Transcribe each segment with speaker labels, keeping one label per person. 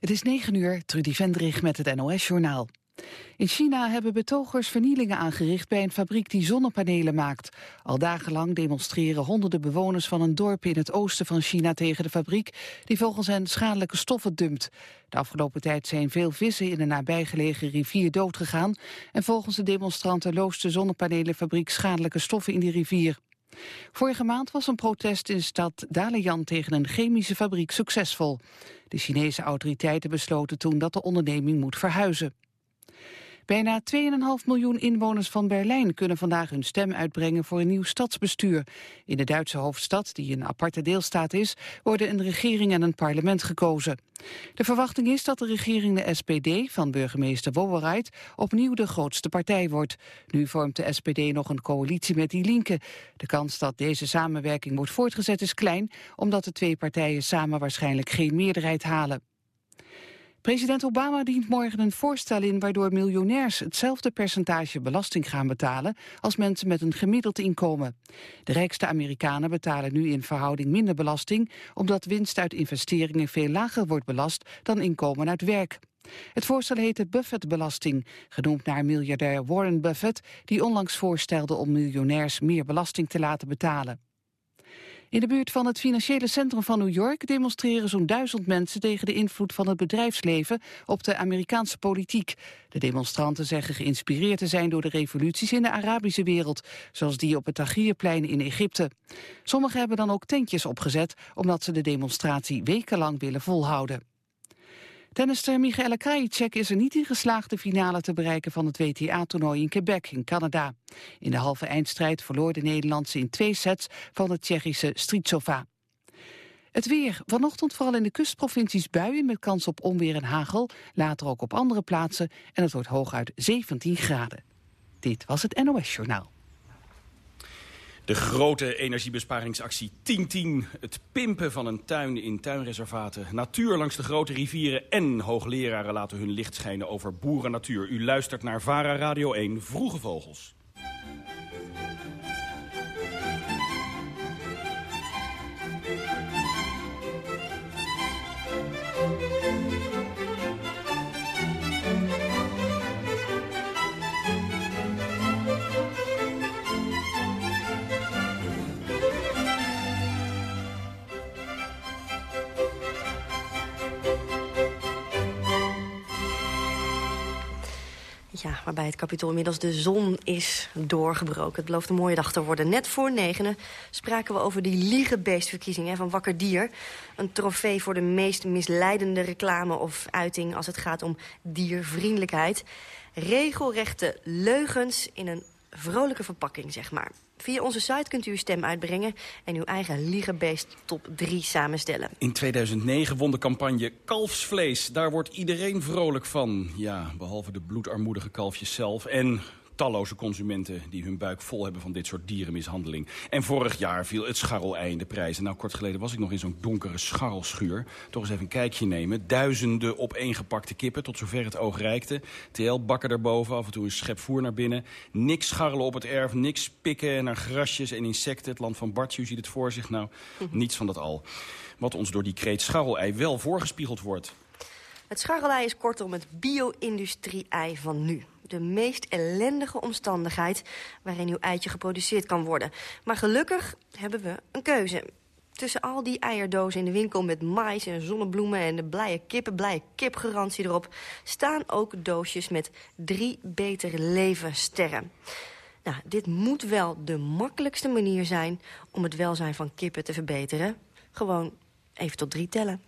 Speaker 1: Het is 9 uur, Trudy Vendrig met het NOS-journaal. In China hebben betogers vernielingen aangericht bij een fabriek die zonnepanelen maakt. Al dagenlang demonstreren honderden bewoners van een dorp in het oosten van China tegen de fabriek, die volgens hen schadelijke stoffen dumpt. De afgelopen tijd zijn veel vissen in een nabijgelegen rivier doodgegaan en volgens de demonstranten loost de zonnepanelenfabriek schadelijke stoffen in die rivier. Vorige maand was een protest in stad Dalian tegen een chemische fabriek succesvol. De Chinese autoriteiten besloten toen dat de onderneming moet verhuizen. Bijna 2,5 miljoen inwoners van Berlijn kunnen vandaag hun stem uitbrengen voor een nieuw stadsbestuur. In de Duitse hoofdstad, die een aparte deelstaat is, worden een regering en een parlement gekozen. De verwachting is dat de regering de SPD van burgemeester Wowereit opnieuw de grootste partij wordt. Nu vormt de SPD nog een coalitie met Die Linke. De kans dat deze samenwerking wordt voortgezet is klein, omdat de twee partijen samen waarschijnlijk geen meerderheid halen. President Obama dient morgen een voorstel in waardoor miljonairs hetzelfde percentage belasting gaan betalen als mensen met een gemiddeld inkomen. De rijkste Amerikanen betalen nu in verhouding minder belasting omdat winst uit investeringen veel lager wordt belast dan inkomen uit werk. Het voorstel heet de Buffett-belasting, genoemd naar miljardair Warren Buffett, die onlangs voorstelde om miljonairs meer belasting te laten betalen. In de buurt van het financiële centrum van New York demonstreren zo'n duizend mensen tegen de invloed van het bedrijfsleven op de Amerikaanse politiek. De demonstranten zeggen geïnspireerd te zijn door de revoluties in de Arabische wereld, zoals die op het Tahrirplein in Egypte. Sommigen hebben dan ook tentjes opgezet, omdat ze de demonstratie wekenlang willen volhouden. Tennister Michaela Krajicek is er niet in geslaagd de finale te bereiken van het WTA-toernooi in Quebec in Canada. In de halve eindstrijd verloor de Nederlandse in twee sets van de Tsjechische Stritsova. Het weer. Vanochtend vooral in de kustprovincies buien met kans op onweer en hagel. Later ook op andere plaatsen en het wordt hooguit 17 graden. Dit was het NOS Journaal.
Speaker 2: De grote energiebesparingsactie 1010. Het pimpen van een tuin in tuinreservaten. Natuur langs de grote rivieren en hoogleraren laten hun licht schijnen over boerennatuur. U luistert naar VARA Radio 1, Vroege Vogels.
Speaker 3: Ja, waarbij het kapitool inmiddels de zon is doorgebroken. Het belooft een mooie dag te worden. Net voor negenen spraken we over die liegebeestverkiezing van Wakker Dier. Een trofee voor de meest misleidende reclame of uiting... als het gaat om diervriendelijkheid. Regelrechte leugens in een vrolijke verpakking, zeg maar. Via onze site kunt u uw stem uitbrengen en uw eigen liegebeest top 3 samenstellen.
Speaker 2: In 2009 won de campagne Kalfsvlees. Daar wordt iedereen vrolijk van. Ja, behalve de bloedarmoedige kalfjes zelf en talloze consumenten die hun buik vol hebben van dit soort dierenmishandeling. En vorig jaar viel het scharrelei in de prijzen. Nou, kort geleden was ik nog in zo'n donkere scharrelschuur. Toch eens even een kijkje nemen. Duizenden opeengepakte kippen, tot zover het oog reikte. TL-bakken erboven, af en toe een schep voer naar binnen. Niks scharrelen op het erf, niks pikken naar grasjes en insecten. Het land van Bartje, u ziet het voor zich. Nou, niets van dat al. Wat ons door die kreet scharrelei wel voorgespiegeld wordt.
Speaker 3: Het scharrelei is kortom het bio-industrie-ei van nu de meest ellendige omstandigheid... waarin uw eitje geproduceerd kan worden. Maar gelukkig hebben we een keuze. Tussen al die eierdozen in de winkel met mais en zonnebloemen... en de blije kippen, blije kipgarantie erop... staan ook doosjes met drie betere levensterren. Nou, dit moet wel de makkelijkste manier zijn... om het welzijn van kippen te verbeteren. Gewoon even tot drie tellen.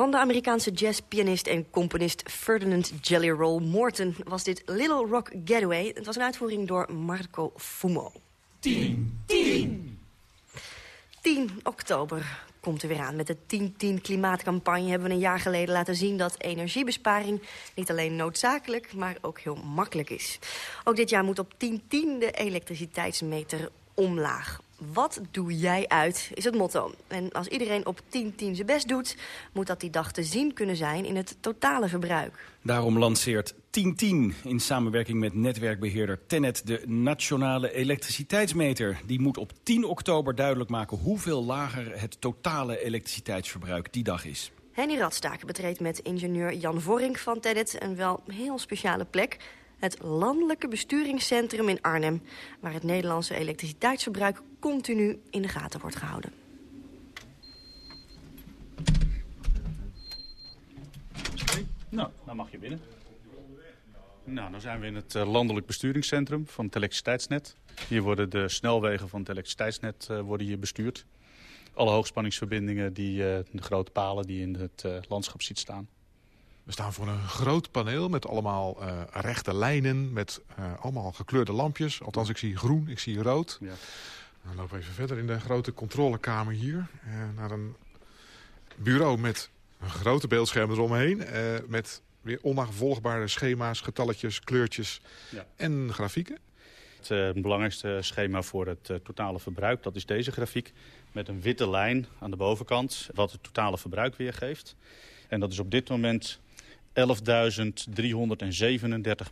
Speaker 3: Van de Amerikaanse jazzpianist en componist Ferdinand Jelly Roll Morton... was dit Little Rock Getaway. Het was een uitvoering door Marco Fumo. 10, 10. 10 oktober komt er weer aan. Met de 10-10 klimaatcampagne hebben we een jaar geleden laten zien... dat energiebesparing niet alleen noodzakelijk, maar ook heel makkelijk is. Ook dit jaar moet op 10-10 de elektriciteitsmeter omlaag. Wat doe jij uit, is het motto. En als iedereen op 10-10 zijn best doet... moet dat die dag te zien kunnen zijn in het totale verbruik.
Speaker 2: Daarom lanceert 1010 in samenwerking met netwerkbeheerder Tenet... de nationale elektriciteitsmeter. Die moet op 10 oktober duidelijk maken hoeveel lager het totale elektriciteitsverbruik die dag is.
Speaker 3: Henny Radstaken betreedt met ingenieur Jan Vorink van Tenet een wel heel speciale plek het Landelijke Besturingscentrum in Arnhem... waar het Nederlandse elektriciteitsverbruik continu in de gaten wordt gehouden.
Speaker 4: Nou, dan mag je binnen. Nou, dan zijn we in het eh, landelijk besturingscentrum van het elektriciteitsnet. Hier worden de snelwegen van het elektriciteitsnet uh, worden hier bestuurd. Alle hoogspanningsverbindingen, die, uh, de grote palen die in het landschap ziet staan.
Speaker 5: We staan voor een groot paneel met allemaal uh, rechte lijnen, met uh, allemaal gekleurde lampjes. Althans, ik zie groen, ik zie rood. Ja. Dan lopen we even verder in de grote controlekamer hier. Uh, naar een bureau met een grote beeldscherm eromheen. met weer onnavolgbare schema's, getalletjes, kleurtjes ja. en grafieken.
Speaker 4: Het belangrijkste schema voor het totale verbruik, dat is deze grafiek. Met een witte lijn aan de bovenkant, wat het totale verbruik weergeeft. En dat is op dit moment 11.337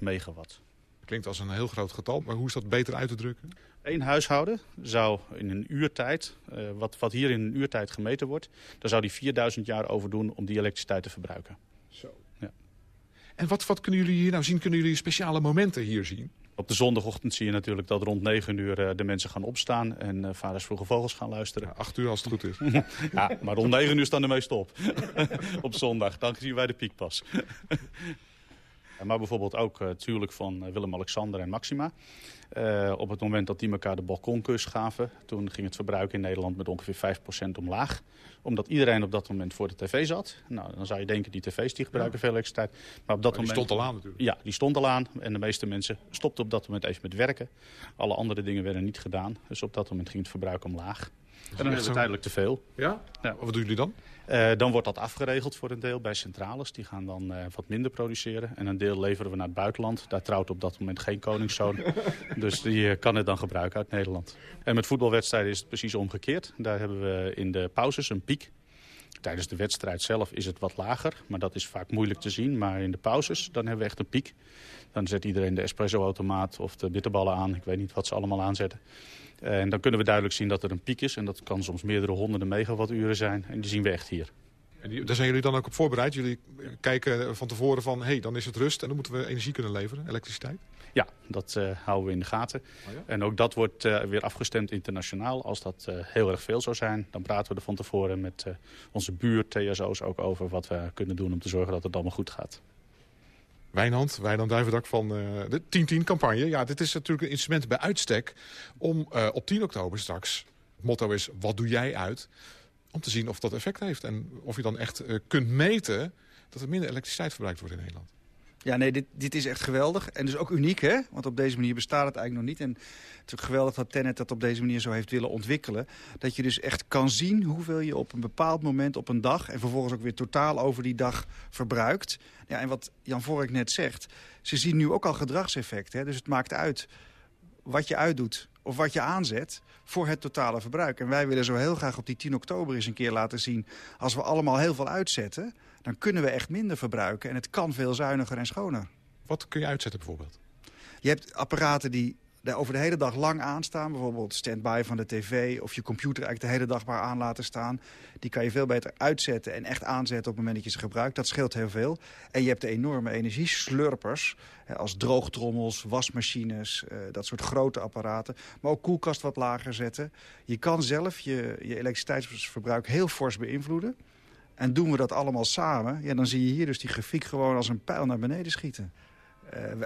Speaker 4: megawatt.
Speaker 5: Klinkt als een heel groot getal, maar hoe is dat beter uit te drukken?
Speaker 4: Eén huishouden zou in een uurtijd, uh, wat, wat hier in een uurtijd gemeten wordt... daar zou die 4000 jaar over doen om die elektriciteit te verbruiken.
Speaker 5: Zo. Ja. En wat, wat kunnen jullie hier nou zien? Kunnen jullie speciale momenten hier zien?
Speaker 4: Op de zondagochtend zie je natuurlijk dat rond 9 uur uh, de mensen gaan opstaan en uh, vaders vroege vogels gaan luisteren.
Speaker 5: Ja, 8 uur als het goed is.
Speaker 4: ja, maar rond 9 uur staan de meesten op. op zondag, dan zien wij de piek pas. maar bijvoorbeeld ook natuurlijk van Willem-Alexander en Maxima. Uh, op het moment dat die elkaar de balkonkus gaven... toen ging het verbruik in Nederland met ongeveer 5% omlaag. Omdat iedereen op dat moment voor de tv zat. Nou, dan zou je denken, die tv's die gebruiken ja. veel elektriciteit. Maar op dat
Speaker 5: maar die
Speaker 4: moment...
Speaker 5: stond al aan natuurlijk.
Speaker 4: Ja, die stond al aan. En de meeste mensen stopten op dat moment even met werken. Alle andere dingen werden niet gedaan. Dus op dat moment ging het verbruik omlaag. En dan hebben we uiteindelijk te veel.
Speaker 5: Ja? ja? Wat doen jullie dan?
Speaker 4: Uh, dan wordt dat afgeregeld voor een deel bij centrales. Die gaan dan uh, wat minder produceren. En een deel leveren we naar het buitenland. Daar trouwt op dat moment geen koningszoon. dus die uh, kan het dan gebruiken uit Nederland. En met voetbalwedstrijden is het precies omgekeerd. Daar hebben we in de pauzes een piek. Tijdens de wedstrijd zelf is het wat lager. Maar dat is vaak moeilijk te zien. Maar in de pauzes dan hebben we echt een piek. Dan zet iedereen de espresso-automaat of de bitterballen aan. Ik weet niet wat ze allemaal aanzetten. En dan kunnen we duidelijk zien dat er een piek is. En dat kan soms meerdere honderden megawatturen zijn. En die zien we echt hier.
Speaker 5: En die, daar zijn jullie dan ook op voorbereid? Jullie kijken van tevoren van, hé, hey, dan is het rust en dan moeten we energie kunnen leveren, elektriciteit?
Speaker 4: Ja, dat uh, houden we in de gaten. Oh ja? En ook dat wordt uh, weer afgestemd internationaal. Als dat uh, heel erg veel zou zijn, dan praten we er van tevoren met onze buurt-TSO's ook over wat we kunnen doen om te zorgen dat het allemaal goed gaat.
Speaker 5: Wijnand, Wijnand Duivendak van uh, de 10-10-campagne. Ja, dit is natuurlijk een instrument bij uitstek om uh, op 10 oktober straks... het motto is, wat doe jij uit? Om te zien of dat effect heeft. En of je dan echt uh, kunt meten dat er minder elektriciteit verbruikt wordt in Nederland.
Speaker 6: Ja, nee, dit, dit is echt geweldig. En dus ook uniek, hè? Want op deze manier bestaat het eigenlijk nog niet. En het is geweldig dat Tenet dat op deze manier zo heeft willen ontwikkelen. Dat je dus echt kan zien hoeveel je op een bepaald moment op een dag... en vervolgens ook weer totaal over die dag verbruikt. Ja, en wat Jan Vork net zegt, ze zien nu ook al gedragseffecten. Dus het maakt uit wat je uitdoet of wat je aanzet voor het totale verbruik. En wij willen zo heel graag op die 10 oktober eens een keer laten zien... als we allemaal heel veel uitzetten dan kunnen we echt minder verbruiken. En het kan veel zuiniger en schoner.
Speaker 5: Wat kun je uitzetten bijvoorbeeld?
Speaker 6: Je hebt apparaten die over de hele dag lang aanstaan. Bijvoorbeeld stand-by van de tv of je computer eigenlijk de hele dag maar aan laten staan. Die kan je veel beter uitzetten en echt aanzetten op het moment dat je ze gebruikt. Dat scheelt heel veel. En je hebt de enorme energieslurpers. Als droogtrommels, wasmachines, uh, dat soort grote apparaten. Maar ook koelkast wat lager zetten. Je kan zelf je, je elektriciteitsverbruik heel fors beïnvloeden. En doen we dat allemaal samen, ja, dan zie je hier dus die grafiek gewoon als een pijl naar beneden schieten.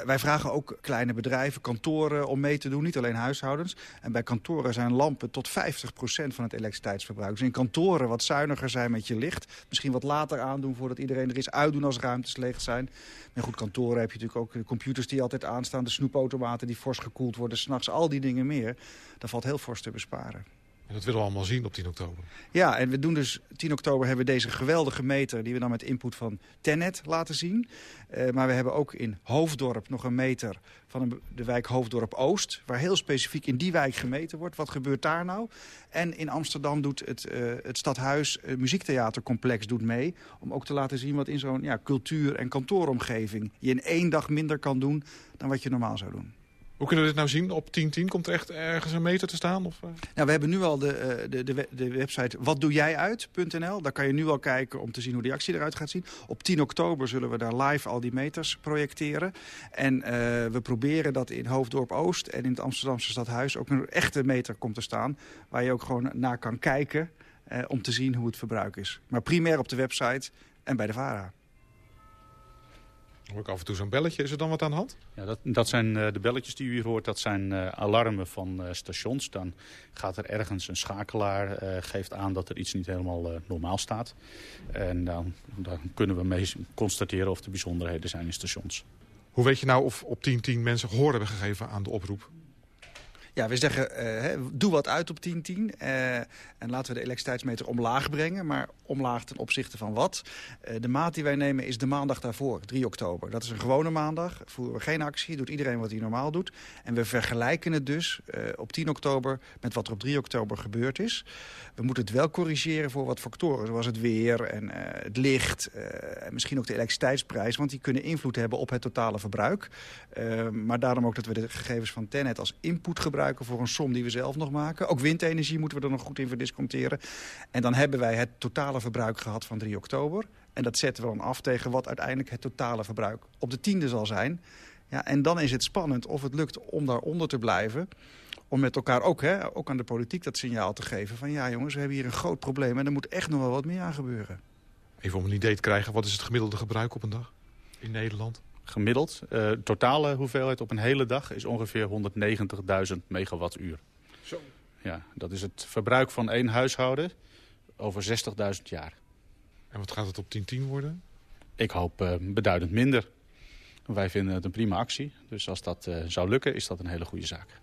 Speaker 6: wij vragen ook kleine bedrijven, kantoren om mee te doen, niet alleen huishoudens. En bij kantoren zijn lampen tot 50% van het elektriciteitsverbruik. Dus in kantoren wat zuiniger zijn met je licht. Misschien wat later aandoen voordat iedereen er is. Uitdoen als ruimtes leeg zijn. Maar goed, kantoren heb je natuurlijk ook computers die altijd aanstaan. De snoepautomaten die fors gekoeld worden. S'nachts al die dingen meer. Daar valt heel fors te besparen.
Speaker 5: Dat willen we allemaal zien op 10 oktober.
Speaker 6: Ja, en we doen dus 10 oktober hebben we deze geweldige meter... die we dan met input van Tenet laten zien. Uh, maar we hebben ook in Hoofddorp nog een meter van de wijk Hoofddorp Oost... waar heel specifiek in die wijk gemeten wordt. Wat gebeurt daar nou? En in Amsterdam doet het, uh, het Stadhuis uh, Muziektheatercomplex doet mee... om ook te laten zien wat in zo'n ja, cultuur- en kantooromgeving... je in één dag minder kan doen dan wat je normaal zou doen.
Speaker 5: Hoe kunnen we dit nou zien? Op 1010 komt er echt ergens een meter te staan? Of? Eh?
Speaker 6: Nou, we hebben nu al de, de, de, de website watdoejijuit.nl. Daar kan je nu al kijken om te zien hoe die actie eruit gaat zien. Op 10 oktober zullen we daar live al die meters projecteren. En uh, we proberen dat in Hoofddorp Oost en in het Amsterdamse Stadhuis... ook een echte meter komt te staan. Waar je ook gewoon naar kan kijken om te zien hoe het verbruik is. Maar primair op de website en bij de VARA
Speaker 5: hoor ik af en toe zo'n belletje. Is er dan wat aan de hand?
Speaker 4: Ja, dat, dat zijn uh, de belletjes die u hier hoort. Dat zijn uh, alarmen van uh, stations. Dan gaat er ergens een schakelaar, geeft aan dat er iets niet helemaal normaal staat. En dan, dan kunnen we mee constateren of er bijzonderheden zijn in stations.
Speaker 5: Hoe weet je nou of op 10-10 mensen gehoor hebben gegeven aan de oproep?
Speaker 6: Ja, we zeggen, uh, doe wat uit op 10-10. Uh, en laten we de elektriciteitsmeter omlaag brengen. Maar omlaag ten opzichte van wat? Uh, de maat die wij nemen is de maandag daarvoor, 3 oktober. Dat is een gewone maandag. Voeren we geen actie, doet iedereen wat hij normaal doet. En we vergelijken het dus op 10 oktober met wat er op 3 oktober gebeurd is. We moeten het wel corrigeren voor wat factoren, zoals het weer en het licht. en misschien ook de elektriciteitsprijs, want die kunnen invloed hebben op het totale verbruik. maar daarom ook dat we de gegevens van Tenet als input gebruiken voor een som die we zelf nog maken. Ook windenergie moeten we er nog goed in verdisconteren. En dan hebben wij het totale verbruik gehad van 3 oktober. En dat zetten we dan af tegen wat uiteindelijk het totale verbruik op de tiende zal zijn. Ja, en dan is het spannend of het lukt om daaronder te blijven. Om met elkaar ook, hè, ook aan de politiek dat signaal te geven van... ja jongens, we hebben hier een groot probleem en er moet echt nog wel wat meer aan gebeuren.
Speaker 5: Even om een idee te krijgen, wat is het gemiddelde gebruik op een dag in Nederland?
Speaker 4: Gemiddeld. Uh, totale hoeveelheid op een hele dag is ongeveer 190.000 megawattuur. Zo. Ja, dat is het verbruik van één huishouden over 60.000 jaar.
Speaker 5: En wat gaat het op 1010 worden?
Speaker 4: Ik hoop uh, beduidend minder. Wij vinden het een prima actie. Dus als dat uh, zou lukken, is dat een hele goede zaak.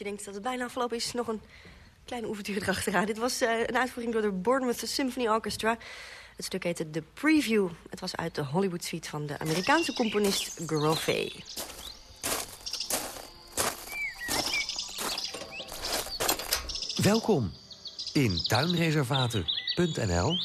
Speaker 3: Je denkt dat het bijna afgelopen is, nog een kleine oevertuur erachteraan. Dit was uh, een uitvoering door de Bournemouth Symphony Orchestra. Het stuk heette The Preview. Het was uit de Hollywood suite van de Amerikaanse componist Grove.
Speaker 7: Welkom in tuinreservaten.nl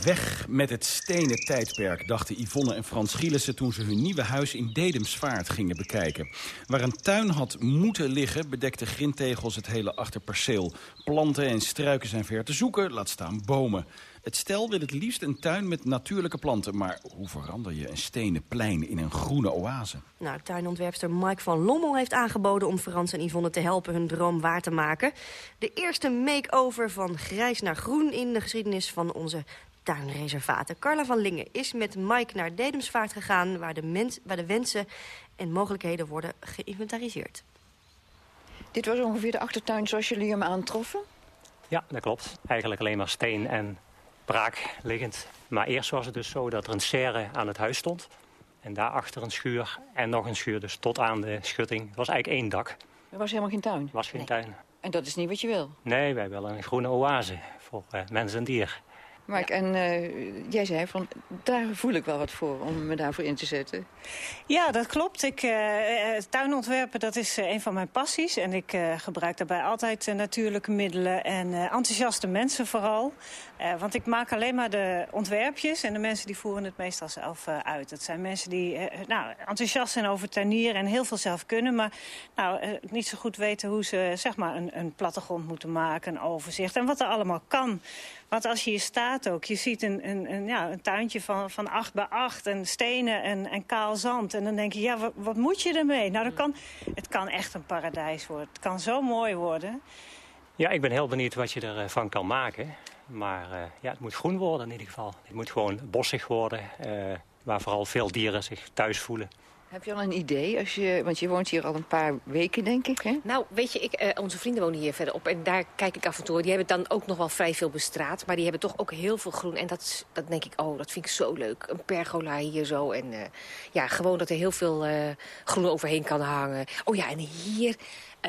Speaker 2: Weg met het stenen tijdperk, dachten Yvonne en Frans Gielissen... toen ze hun nieuwe huis in Dedemsvaart gingen bekijken. Waar een tuin had moeten liggen, bedekte grindtegels het hele achterperceel. Planten en struiken zijn ver te zoeken, laat staan bomen. Het stel wil het liefst een tuin met natuurlijke planten. Maar hoe verander je een stenen plein in een groene oase?
Speaker 3: Nou, tuinontwerpster Mike van Lommel heeft aangeboden... om Frans en Yvonne te helpen hun droom waar te maken. De eerste make-over van grijs naar groen in de geschiedenis van onze tuinreservaten. Carla van Lingen is met Mike naar Dedemsvaart gegaan... waar de, mens, waar de wensen en mogelijkheden worden geïnventariseerd.
Speaker 8: Dit was ongeveer de achtertuin zoals jullie hem aantroffen?
Speaker 9: Ja, dat klopt. Eigenlijk alleen maar steen en braak liggend. Maar eerst was het dus zo dat er een serre aan het huis stond. En daarachter een schuur en nog een schuur. Dus tot aan de schutting. Het was eigenlijk één dak.
Speaker 8: Er was helemaal geen tuin?
Speaker 9: Er was geen tuin.
Speaker 8: En dat is niet wat je wil?
Speaker 9: Nee, wij willen een groene oase voor uh, mens en dier.
Speaker 8: Mike, en uh, jij zei van, daar voel ik wel wat voor om me daarvoor in te zetten.
Speaker 10: Ja, dat klopt. Ik, uh, tuinontwerpen, dat is een van mijn passies. En ik gebruik daarbij altijd natuurlijke middelen en enthousiaste mensen vooral. want ik maak alleen maar de ontwerpjes en de mensen die voeren het meestal zelf uit. Het zijn mensen die nou, enthousiast zijn over tuinieren en heel veel zelf kunnen. Maar nou, niet zo goed weten hoe ze zeg maar, een, een plattegrond moeten maken, een overzicht. En wat er allemaal kan. Want als je hier staat ook, je ziet een, een, een, ja, een tuintje van, van 8 bij 8 en stenen en, en kaal En dan denk je, ja, wat, wat moet je ermee? Nou, dat kan, het kan echt een paradijs worden. Het kan zo mooi worden.
Speaker 9: Ja, ik ben heel benieuwd wat je ervan kan maken. Maar uh, ja, het moet groen worden in ieder geval. Het moet gewoon bossig worden, uh, waar vooral veel dieren zich thuis voelen.
Speaker 8: Heb je al een idee? Als je, want je woont hier al een paar weken, denk ik, hè?
Speaker 11: Nou, weet je, ik, uh, onze vrienden wonen hier verderop. En daar kijk ik af en toe. Die hebben dan ook nog wel vrij veel bestraat. Maar die hebben toch ook heel veel groen. En dat, dat denk ik, oh, dat vind ik zo leuk. Een pergola hier zo. En uh, ja, gewoon dat er heel veel uh, groen overheen kan hangen. Oh ja, en hier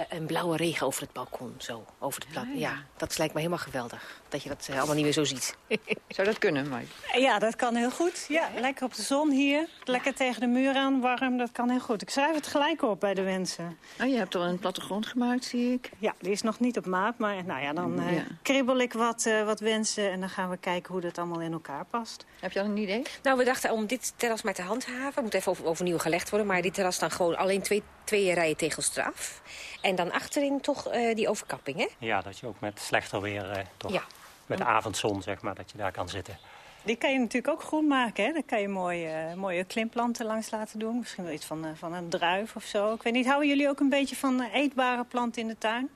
Speaker 11: een blauwe regen over het balkon. Zo, over het plat. Ah, ja. ja. dat lijkt me helemaal geweldig. Dat je dat uh, allemaal niet meer zo ziet.
Speaker 8: Zou dat kunnen, Mike?
Speaker 10: Ja, dat kan heel goed. Ja, lekker op de zon hier. Lekker tegen de muur aan, warm. Dat kan heel goed. Ik schrijf het gelijk op bij de wensen.
Speaker 8: Oh, je hebt al een plattegrond gemaakt, zie ik.
Speaker 10: Ja, die is nog niet op maat. Maar nou ja, dan uh, ja. kribbel ik wat, wat wensen. En dan gaan we kijken hoe dat allemaal in elkaar past.
Speaker 8: Heb je al een idee?
Speaker 11: Nou, we dachten om dit terras maar te handhaven. Moet even over, overnieuw gelegd worden. Maar dit terras dan gewoon alleen twee, twee rijen tegels eraf. En dan achterin toch uh, die overkapping, hè?
Speaker 9: Ja, dat je ook met slechter weer uh, toch ja. met de avondzon, zeg maar, dat je daar kan zitten.
Speaker 10: Die kan je natuurlijk ook groen maken. Hè? Dan kan je mooie, uh, mooie klimplanten langs laten doen. Misschien wel iets van, van een druif of zo. Ik weet niet, houden jullie ook een beetje van eetbare planten in de tuin?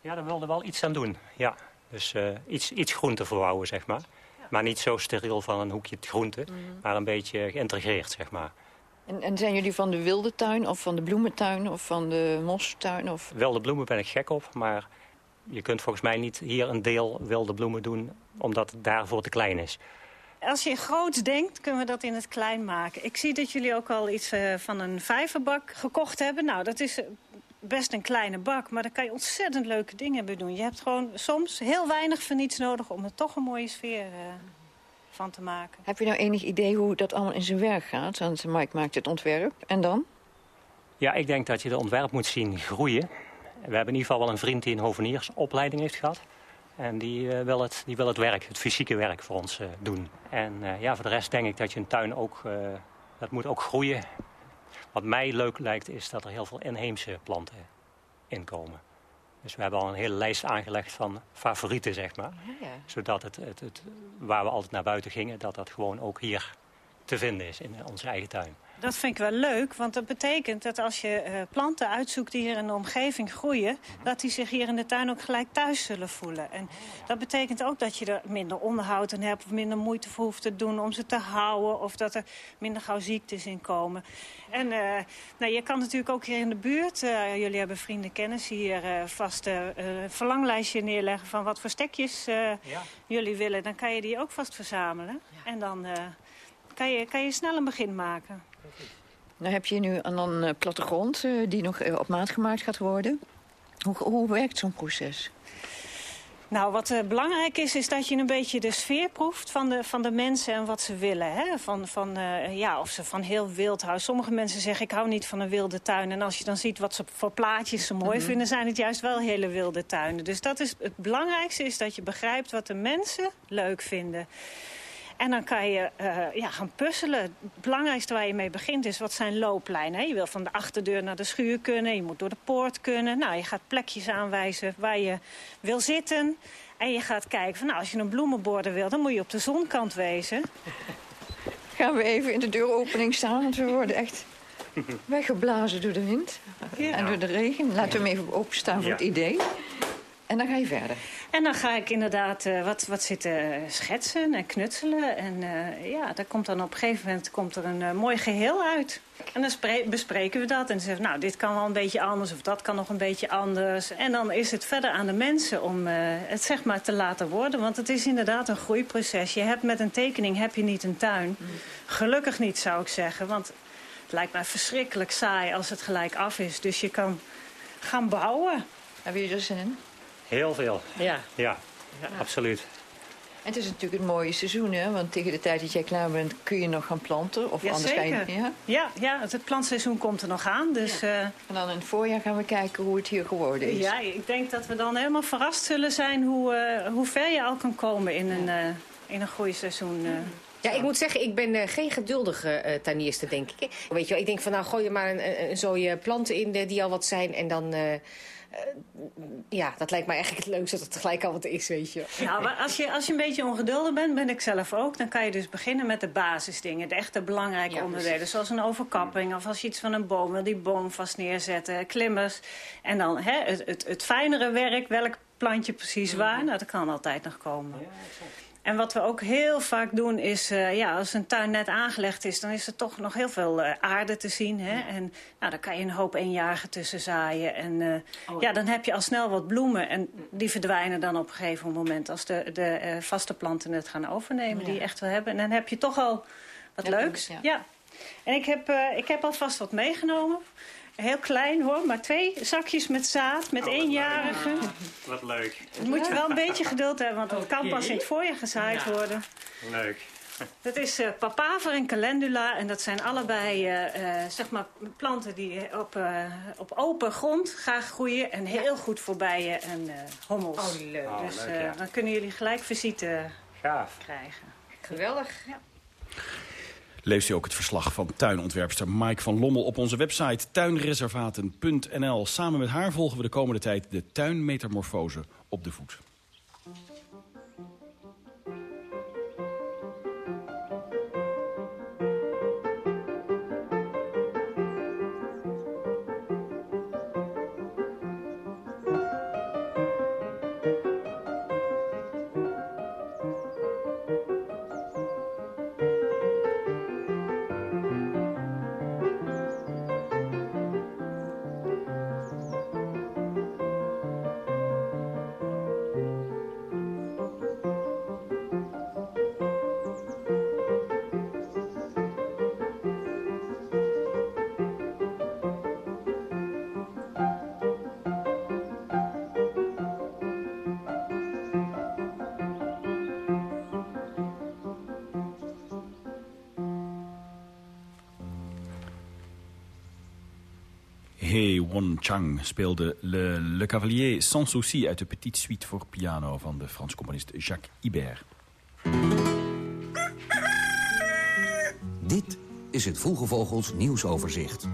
Speaker 9: Ja, daar wilden we wel iets aan doen. Ja, dus iets, iets groente verbouwen, zeg maar. Ja. Maar niet zo steriel van een hoekje groente, mm -hmm. maar een beetje geïntegreerd, zeg maar.
Speaker 8: En, en, zijn jullie van de wilde tuin of van de bloementuin of van de mostuin? Of...
Speaker 9: Wilde bloemen ben ik gek op, maar je kunt volgens mij niet hier een deel wilde bloemen doen... omdat het daarvoor te klein is.
Speaker 10: Als je groots denkt, kunnen we dat in het klein maken. Ik zie dat jullie ook al iets uh, van een vijverbak gekocht hebben. Nou, dat is best een kleine bak, maar daar kan je ontzettend leuke dingen mee doen. Je hebt gewoon soms heel weinig van niets nodig om er toch een mooie sfeer... Uh, van te maken.
Speaker 8: Heb je nou enig idee hoe dat allemaal in zijn werk gaat? Want Mike maakt het ontwerp. En dan?
Speaker 9: Ja, ik denk dat je de ontwerp moet zien groeien. We hebben in ieder geval wel een vriend die een hoveniersopleiding heeft gehad. En die, uh, wil, het, die wil het werk, het fysieke werk voor ons uh, doen. En uh, ja, voor de rest denk ik dat je een tuin ook, dat moet ook groeien. Wat mij leuk lijkt is dat er heel veel inheemse planten inkomen. Dus we hebben al een hele lijst aangelegd van favorieten, zeg maar. Ja, ja. Zodat het, het, het, waar we altijd naar buiten gingen, dat dat gewoon ook hier te vinden is in onze eigen tuin.
Speaker 10: Dat vind ik wel leuk, want dat betekent dat als je uh, planten uitzoekt die hier in de omgeving groeien... dat die zich hier in de tuin ook gelijk thuis zullen voelen. En dat betekent ook dat je er minder onderhoud in hebt... of minder moeite voor hoeft te doen om ze te houden... of dat er minder gauw ziektes in komen. En uh, nou, je kan natuurlijk ook hier in de buurt... Uh, jullie hebben vrienden, kennis hier vast een verlanglijstje neerleggen... van wat voor stekjes ja. jullie willen. Dan kan je die ook vast verzamelen. Ja. En dan kan je, kan je snel een begin maken.
Speaker 8: Nou heb je nu een uh, plattegrond uh, die nog uh, op maat gemaakt gaat worden. Hoe, hoe werkt zo'n proces?
Speaker 10: Nou, wat uh, belangrijk is, is dat je een beetje de sfeer proeft van de, van de mensen en wat ze willen. Hè? Van, van, uh, ja, of ze van heel wild houden. Sommige mensen zeggen, ik hou niet van een wilde tuin. En als je dan ziet wat ze voor plaatjes ze mooi mm -hmm. vinden, zijn het juist wel hele wilde tuinen. Dus dat is, het belangrijkste is dat je begrijpt wat de mensen leuk vinden. En dan kan je uh, ja, gaan puzzelen. Het belangrijkste waar je mee begint is wat zijn looplijnen. Hè? Je wil van de achterdeur naar de schuur kunnen. Je moet door de poort kunnen. Nou, je gaat plekjes aanwijzen waar je wil zitten. En je gaat kijken van nou, als je een bloemenborden wil... dan moet je op de zonkant wezen.
Speaker 8: Gaan we even in de deuropening staan, want we worden echt weggeblazen door de wind. Ja. En door de regen. Laten we hem even openstaan voor ja. het idee. En dan ga je verder.
Speaker 10: En dan ga ik inderdaad uh, wat, wat zitten schetsen en knutselen. En uh, ja, daar komt dan op een gegeven moment komt er een uh, mooi geheel uit. En dan bespreken we dat. En zeggen nou, dit kan wel een beetje anders of dat kan nog een beetje anders. En dan is het verder aan de mensen om het zeg maar te laten worden. Want het is inderdaad een groeiproces. Je hebt met een tekening heb je niet een tuin. Gelukkig niet, zou ik zeggen. Want het lijkt mij verschrikkelijk saai als het gelijk af is. Dus je kan gaan bouwen.
Speaker 8: Heb je er zin in?
Speaker 9: Heel veel.
Speaker 8: Ja.
Speaker 9: Ja, ja, absoluut.
Speaker 8: En het is natuurlijk het mooie seizoen, hè? Want tegen de tijd dat jij klaar bent kun je nog gaan planten. Of
Speaker 10: ja,
Speaker 8: anders
Speaker 10: zeker.
Speaker 8: Ga je, ja?
Speaker 10: Ja, ja, het plantseizoen komt er nog aan. Dus,
Speaker 8: ja. uh, en dan in het voorjaar gaan we kijken hoe het hier geworden is.
Speaker 10: Ja, ik denk dat we dan helemaal verrast zullen zijn hoe, uh, hoe ver je al kan komen in een, uh, in een groeiseizoen.
Speaker 11: Ja, ik moet zeggen, ik ben uh, geen geduldige uh, tuinierste, denk ik. Weet je wel, ik denk van nou, gooi er maar een, een, een zooi planten in de, die al wat zijn en dan... Uh, ja, dat lijkt mij eigenlijk het leukste dat het gelijk al wat is, weet je.
Speaker 10: Ja, maar als je, als je een beetje ongeduldig bent, ben ik zelf ook... dan kan je dus beginnen met de basisdingen, de echte belangrijke ja, onderdelen. Precies. Zoals een overkapping of als je iets van een boom wil, die boom vast neerzetten, klimmers. En dan hè, het, het, het fijnere werk, welk plantje precies waar, nou, dat kan altijd nog komen. Ja, en wat we ook heel vaak doen is, uh, ja, als een tuin net aangelegd is... dan is er toch nog heel veel uh, aarde te zien. Hè? En nou, dan kan je een hoop eenjarigen tussen zaaien. En uh, oh. ja, dan heb je al snel wat bloemen. En die verdwijnen dan op een gegeven moment... als de, de vaste planten het gaan overnemen, ja. die je echt wil hebben. En dan heb je toch al wat ja, leuks. Ja. ja. En ik heb, ik heb alvast wat meegenomen... Heel klein hoor, maar twee zakjes met zaad, met oh, eenjarigen.
Speaker 9: Leuk. Wat leuk.
Speaker 10: Dan moet je wel een beetje geduld hebben, want dat okay. kan pas in het voorjaar gezaaid ja. worden.
Speaker 9: Leuk.
Speaker 10: Dat is uh, papaver en calendula en dat zijn allebei uh, uh, zeg maar planten die op, op open grond graag groeien en heel goed voor bijen en hommels.
Speaker 11: Oh, leuk.
Speaker 10: Dus
Speaker 11: oh, leuk, ja.
Speaker 10: dan kunnen jullie gelijk visite
Speaker 9: Gaaf.
Speaker 10: krijgen.
Speaker 11: Geweldig.
Speaker 10: Ja.
Speaker 2: Leest u ook het verslag van tuinontwerpster Mike van Lommel op onze website tuinreservaten.nl. Samen met haar volgen we de komende tijd de tuinmetamorfose op de voet. Chang speelde Le, Le Cavalier sans souci uit de Petite Suite voor piano van de Frans componist Jacques Ibert.
Speaker 7: Dit is het Vroege Vogels nieuwsoverzicht.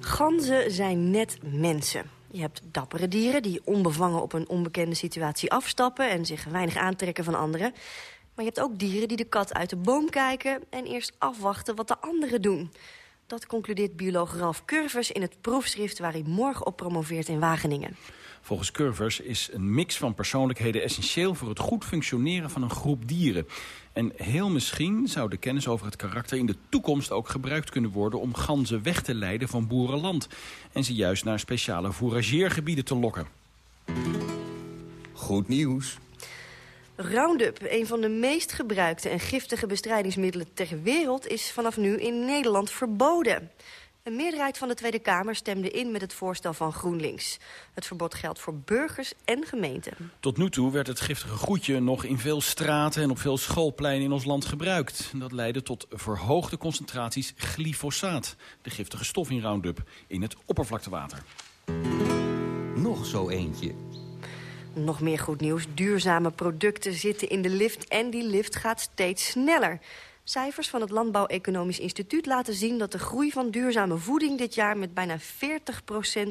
Speaker 3: Ganzen zijn net mensen. Je hebt dappere dieren die onbevangen op een onbekende situatie afstappen... en zich weinig aantrekken van anderen. Maar je hebt ook dieren die de kat uit de boom kijken... en eerst afwachten wat de anderen doen. Dat concludeert bioloog Ralf Curvers in het proefschrift... waar hij morgen op promoveert in Wageningen.
Speaker 2: Volgens Curvers is een mix van persoonlijkheden essentieel... voor het goed functioneren van een groep dieren. En heel misschien zou de kennis over het karakter in de toekomst ook gebruikt kunnen worden... om ganzen weg te leiden van boerenland. En ze juist naar speciale fourageergebieden te lokken.
Speaker 7: Goed nieuws.
Speaker 3: Roundup, een van de meest gebruikte en giftige bestrijdingsmiddelen ter wereld... is vanaf nu in Nederland verboden. Een meerderheid van de Tweede Kamer stemde in met het voorstel van GroenLinks. Het verbod geldt voor burgers en gemeenten.
Speaker 2: Tot nu toe werd het giftige groetje nog in veel straten en op veel schoolpleinen in ons land gebruikt. Dat leidde tot verhoogde concentraties glyfosaat, de giftige stof in Roundup, in het oppervlaktewater.
Speaker 7: Nog zo eentje.
Speaker 3: Nog meer goed nieuws. Duurzame producten zitten in de lift en die lift gaat steeds sneller. Cijfers van het Landbouw-Economisch Instituut laten zien... dat de groei van duurzame voeding dit jaar met bijna 40%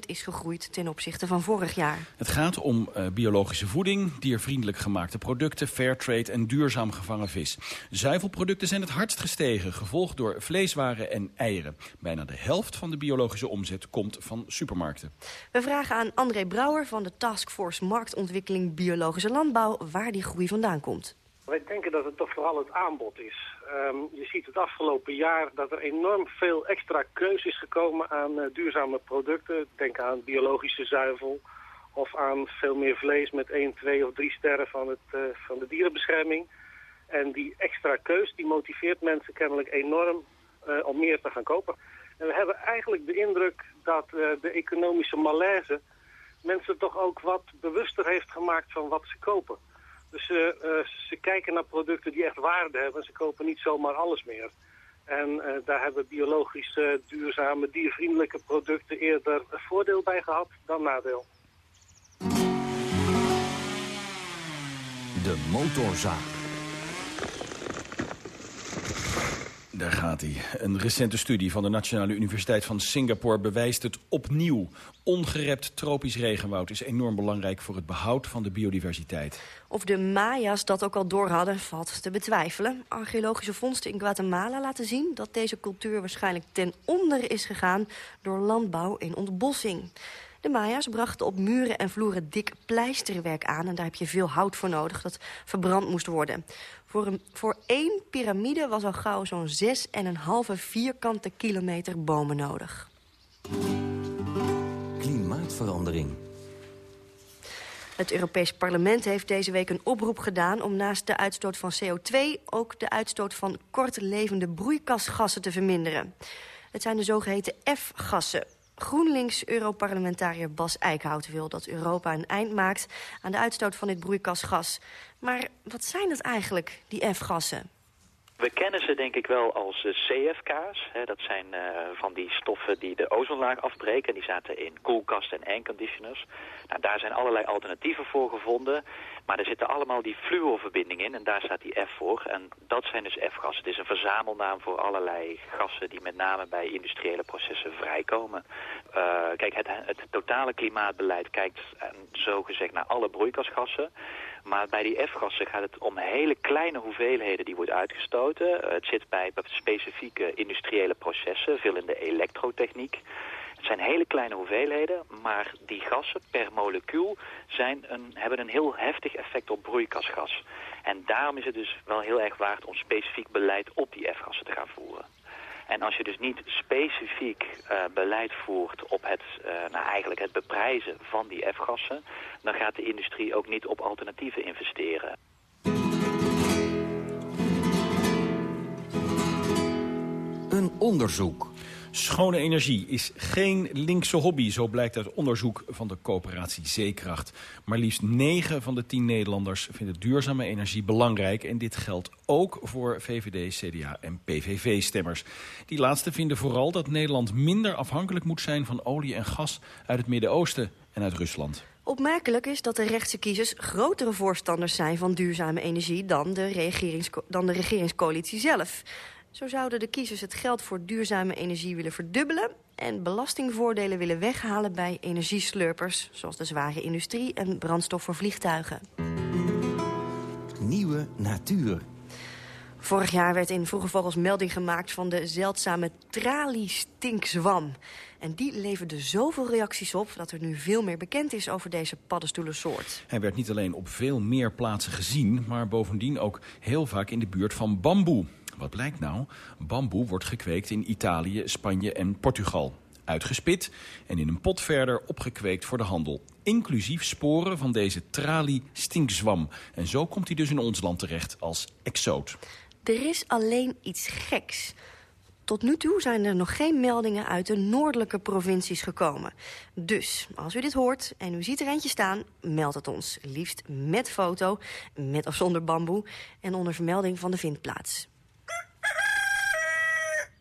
Speaker 3: is gegroeid... ten opzichte van vorig jaar.
Speaker 2: Het gaat om uh, biologische voeding, diervriendelijk gemaakte producten... fairtrade en duurzaam gevangen vis. Zuivelproducten zijn het hardst gestegen, gevolgd door vleeswaren en eieren. Bijna de helft van de biologische omzet komt van supermarkten.
Speaker 3: We vragen aan André Brouwer van de Taskforce Marktontwikkeling Biologische Landbouw... waar die groei vandaan komt.
Speaker 12: Wij denken dat het toch vooral het aanbod is. Um, je ziet het afgelopen jaar dat er enorm veel extra keus is gekomen aan uh, duurzame producten. Denk aan biologische zuivel of aan veel meer vlees met 1, 2 of 3 sterren van, het, uh, van de dierenbescherming. En die extra keus die motiveert mensen kennelijk enorm uh, om meer te gaan kopen. En we hebben eigenlijk de indruk dat de economische malaise mensen toch ook wat bewuster heeft gemaakt van wat ze kopen. Dus uh, ze kijken naar producten die echt waarde hebben. Ze kopen niet zomaar alles meer. En uh, daar hebben biologische, duurzame, diervriendelijke producten eerder voordeel bij gehad dan nadeel.
Speaker 7: De motorzaak.
Speaker 2: Daar gaat hij. Een recente studie van de Nationale Universiteit van Singapore bewijst het opnieuw. Ongerept tropisch regenwoud is enorm belangrijk voor het behoud van de biodiversiteit.
Speaker 3: Of de Maya's dat ook al door hadden, valt te betwijfelen. Archeologische vondsten in Guatemala laten zien dat deze cultuur waarschijnlijk ten onder is gegaan door landbouw en ontbossing. De Maya's brachten op muren en vloeren dik pleisterwerk aan... en daar heb je veel hout voor nodig dat verbrand moest worden. Voor, een, voor één piramide was al gauw zo'n 6,5 vierkante kilometer bomen nodig.
Speaker 7: Klimaatverandering.
Speaker 3: Het Europees Parlement heeft deze week een oproep gedaan... om naast de uitstoot van CO2 ook de uitstoot van kortlevende broeikasgassen te verminderen. Het zijn de zogeheten F-gassen. GroenLinks-Europarlementariër Bas Eickhout wil dat Europa een eind maakt aan de uitstoot van dit broeikasgas. Maar wat zijn dat eigenlijk, die F-gassen?
Speaker 13: We kennen ze denk ik wel als uh, CFK's. Hè, dat zijn uh, van die stoffen die de ozonlaag afbreken. Die zaten in koelkasten en airconditioners. Nou, daar zijn allerlei alternatieven voor gevonden. Maar er zitten allemaal die fluorverbindingen in en daar staat die F voor. En dat zijn dus F-gassen. Het is een verzamelnaam voor allerlei gassen die met name bij industriële processen vrijkomen. Uh, kijk, het, het, totale klimaatbeleid kijkt zo gezegd naar alle broeikasgassen. Maar bij die F-gassen gaat het om hele kleine hoeveelheden die wordt uitgestoten. Het zit bij specifieke industriële processen, veel in de elektrotechniek. Het zijn hele kleine hoeveelheden, maar die gassen per molecuul zijn een, hebben een heel heftig effect op broeikasgas. En daarom is het dus wel heel erg waard om specifiek beleid op die F-gassen te gaan voeren. En als je dus niet specifiek uh, beleid voert op het, uh, nou eigenlijk het beprijzen van die F-gassen... dan gaat de industrie ook niet op alternatieven investeren.
Speaker 7: Een onderzoek.
Speaker 2: Schone energie is geen linkse hobby, zo blijkt uit onderzoek van de coöperatie Zeekracht. Maar liefst 9 van de 10 Nederlanders vinden duurzame energie belangrijk. En dit geldt ook voor VVD, CDA en PVV-stemmers. Die laatste vinden vooral dat Nederland minder afhankelijk moet zijn van olie en gas uit het Midden-Oosten en uit Rusland.
Speaker 3: Opmerkelijk is dat de rechtse kiezers grotere voorstanders zijn van duurzame energie dan de, dan de regeringscoalitie zelf. Zo zouden de kiezers het geld voor duurzame energie willen verdubbelen... en belastingvoordelen willen weghalen bij energieslurpers... zoals de zware industrie en brandstof voor vliegtuigen.
Speaker 7: Nieuwe natuur.
Speaker 3: Vorig jaar werd in Vroege Vogels melding gemaakt van de zeldzame traliestinkwam. En die leverde zoveel reacties op dat er nu veel meer bekend is over deze paddenstoelensoort.
Speaker 2: Hij werd niet alleen op veel meer plaatsen gezien, maar bovendien ook heel vaak in de buurt van bamboe. Wat blijkt nou? Bamboe wordt gekweekt in Italië, Spanje en Portugal. uitgespit en in een pot verder opgekweekt voor de handel. Inclusief sporen van deze tralie stinkzwam. En zo komt hij dus in ons land terecht als exoot.
Speaker 3: Er is alleen iets geks. Tot nu toe zijn er nog geen meldingen uit de noordelijke provincies gekomen. Dus, als u dit hoort en u ziet er eentje staan, meld het ons. Liefst met foto, met of zonder bamboe en onder vermelding van de vindplaats.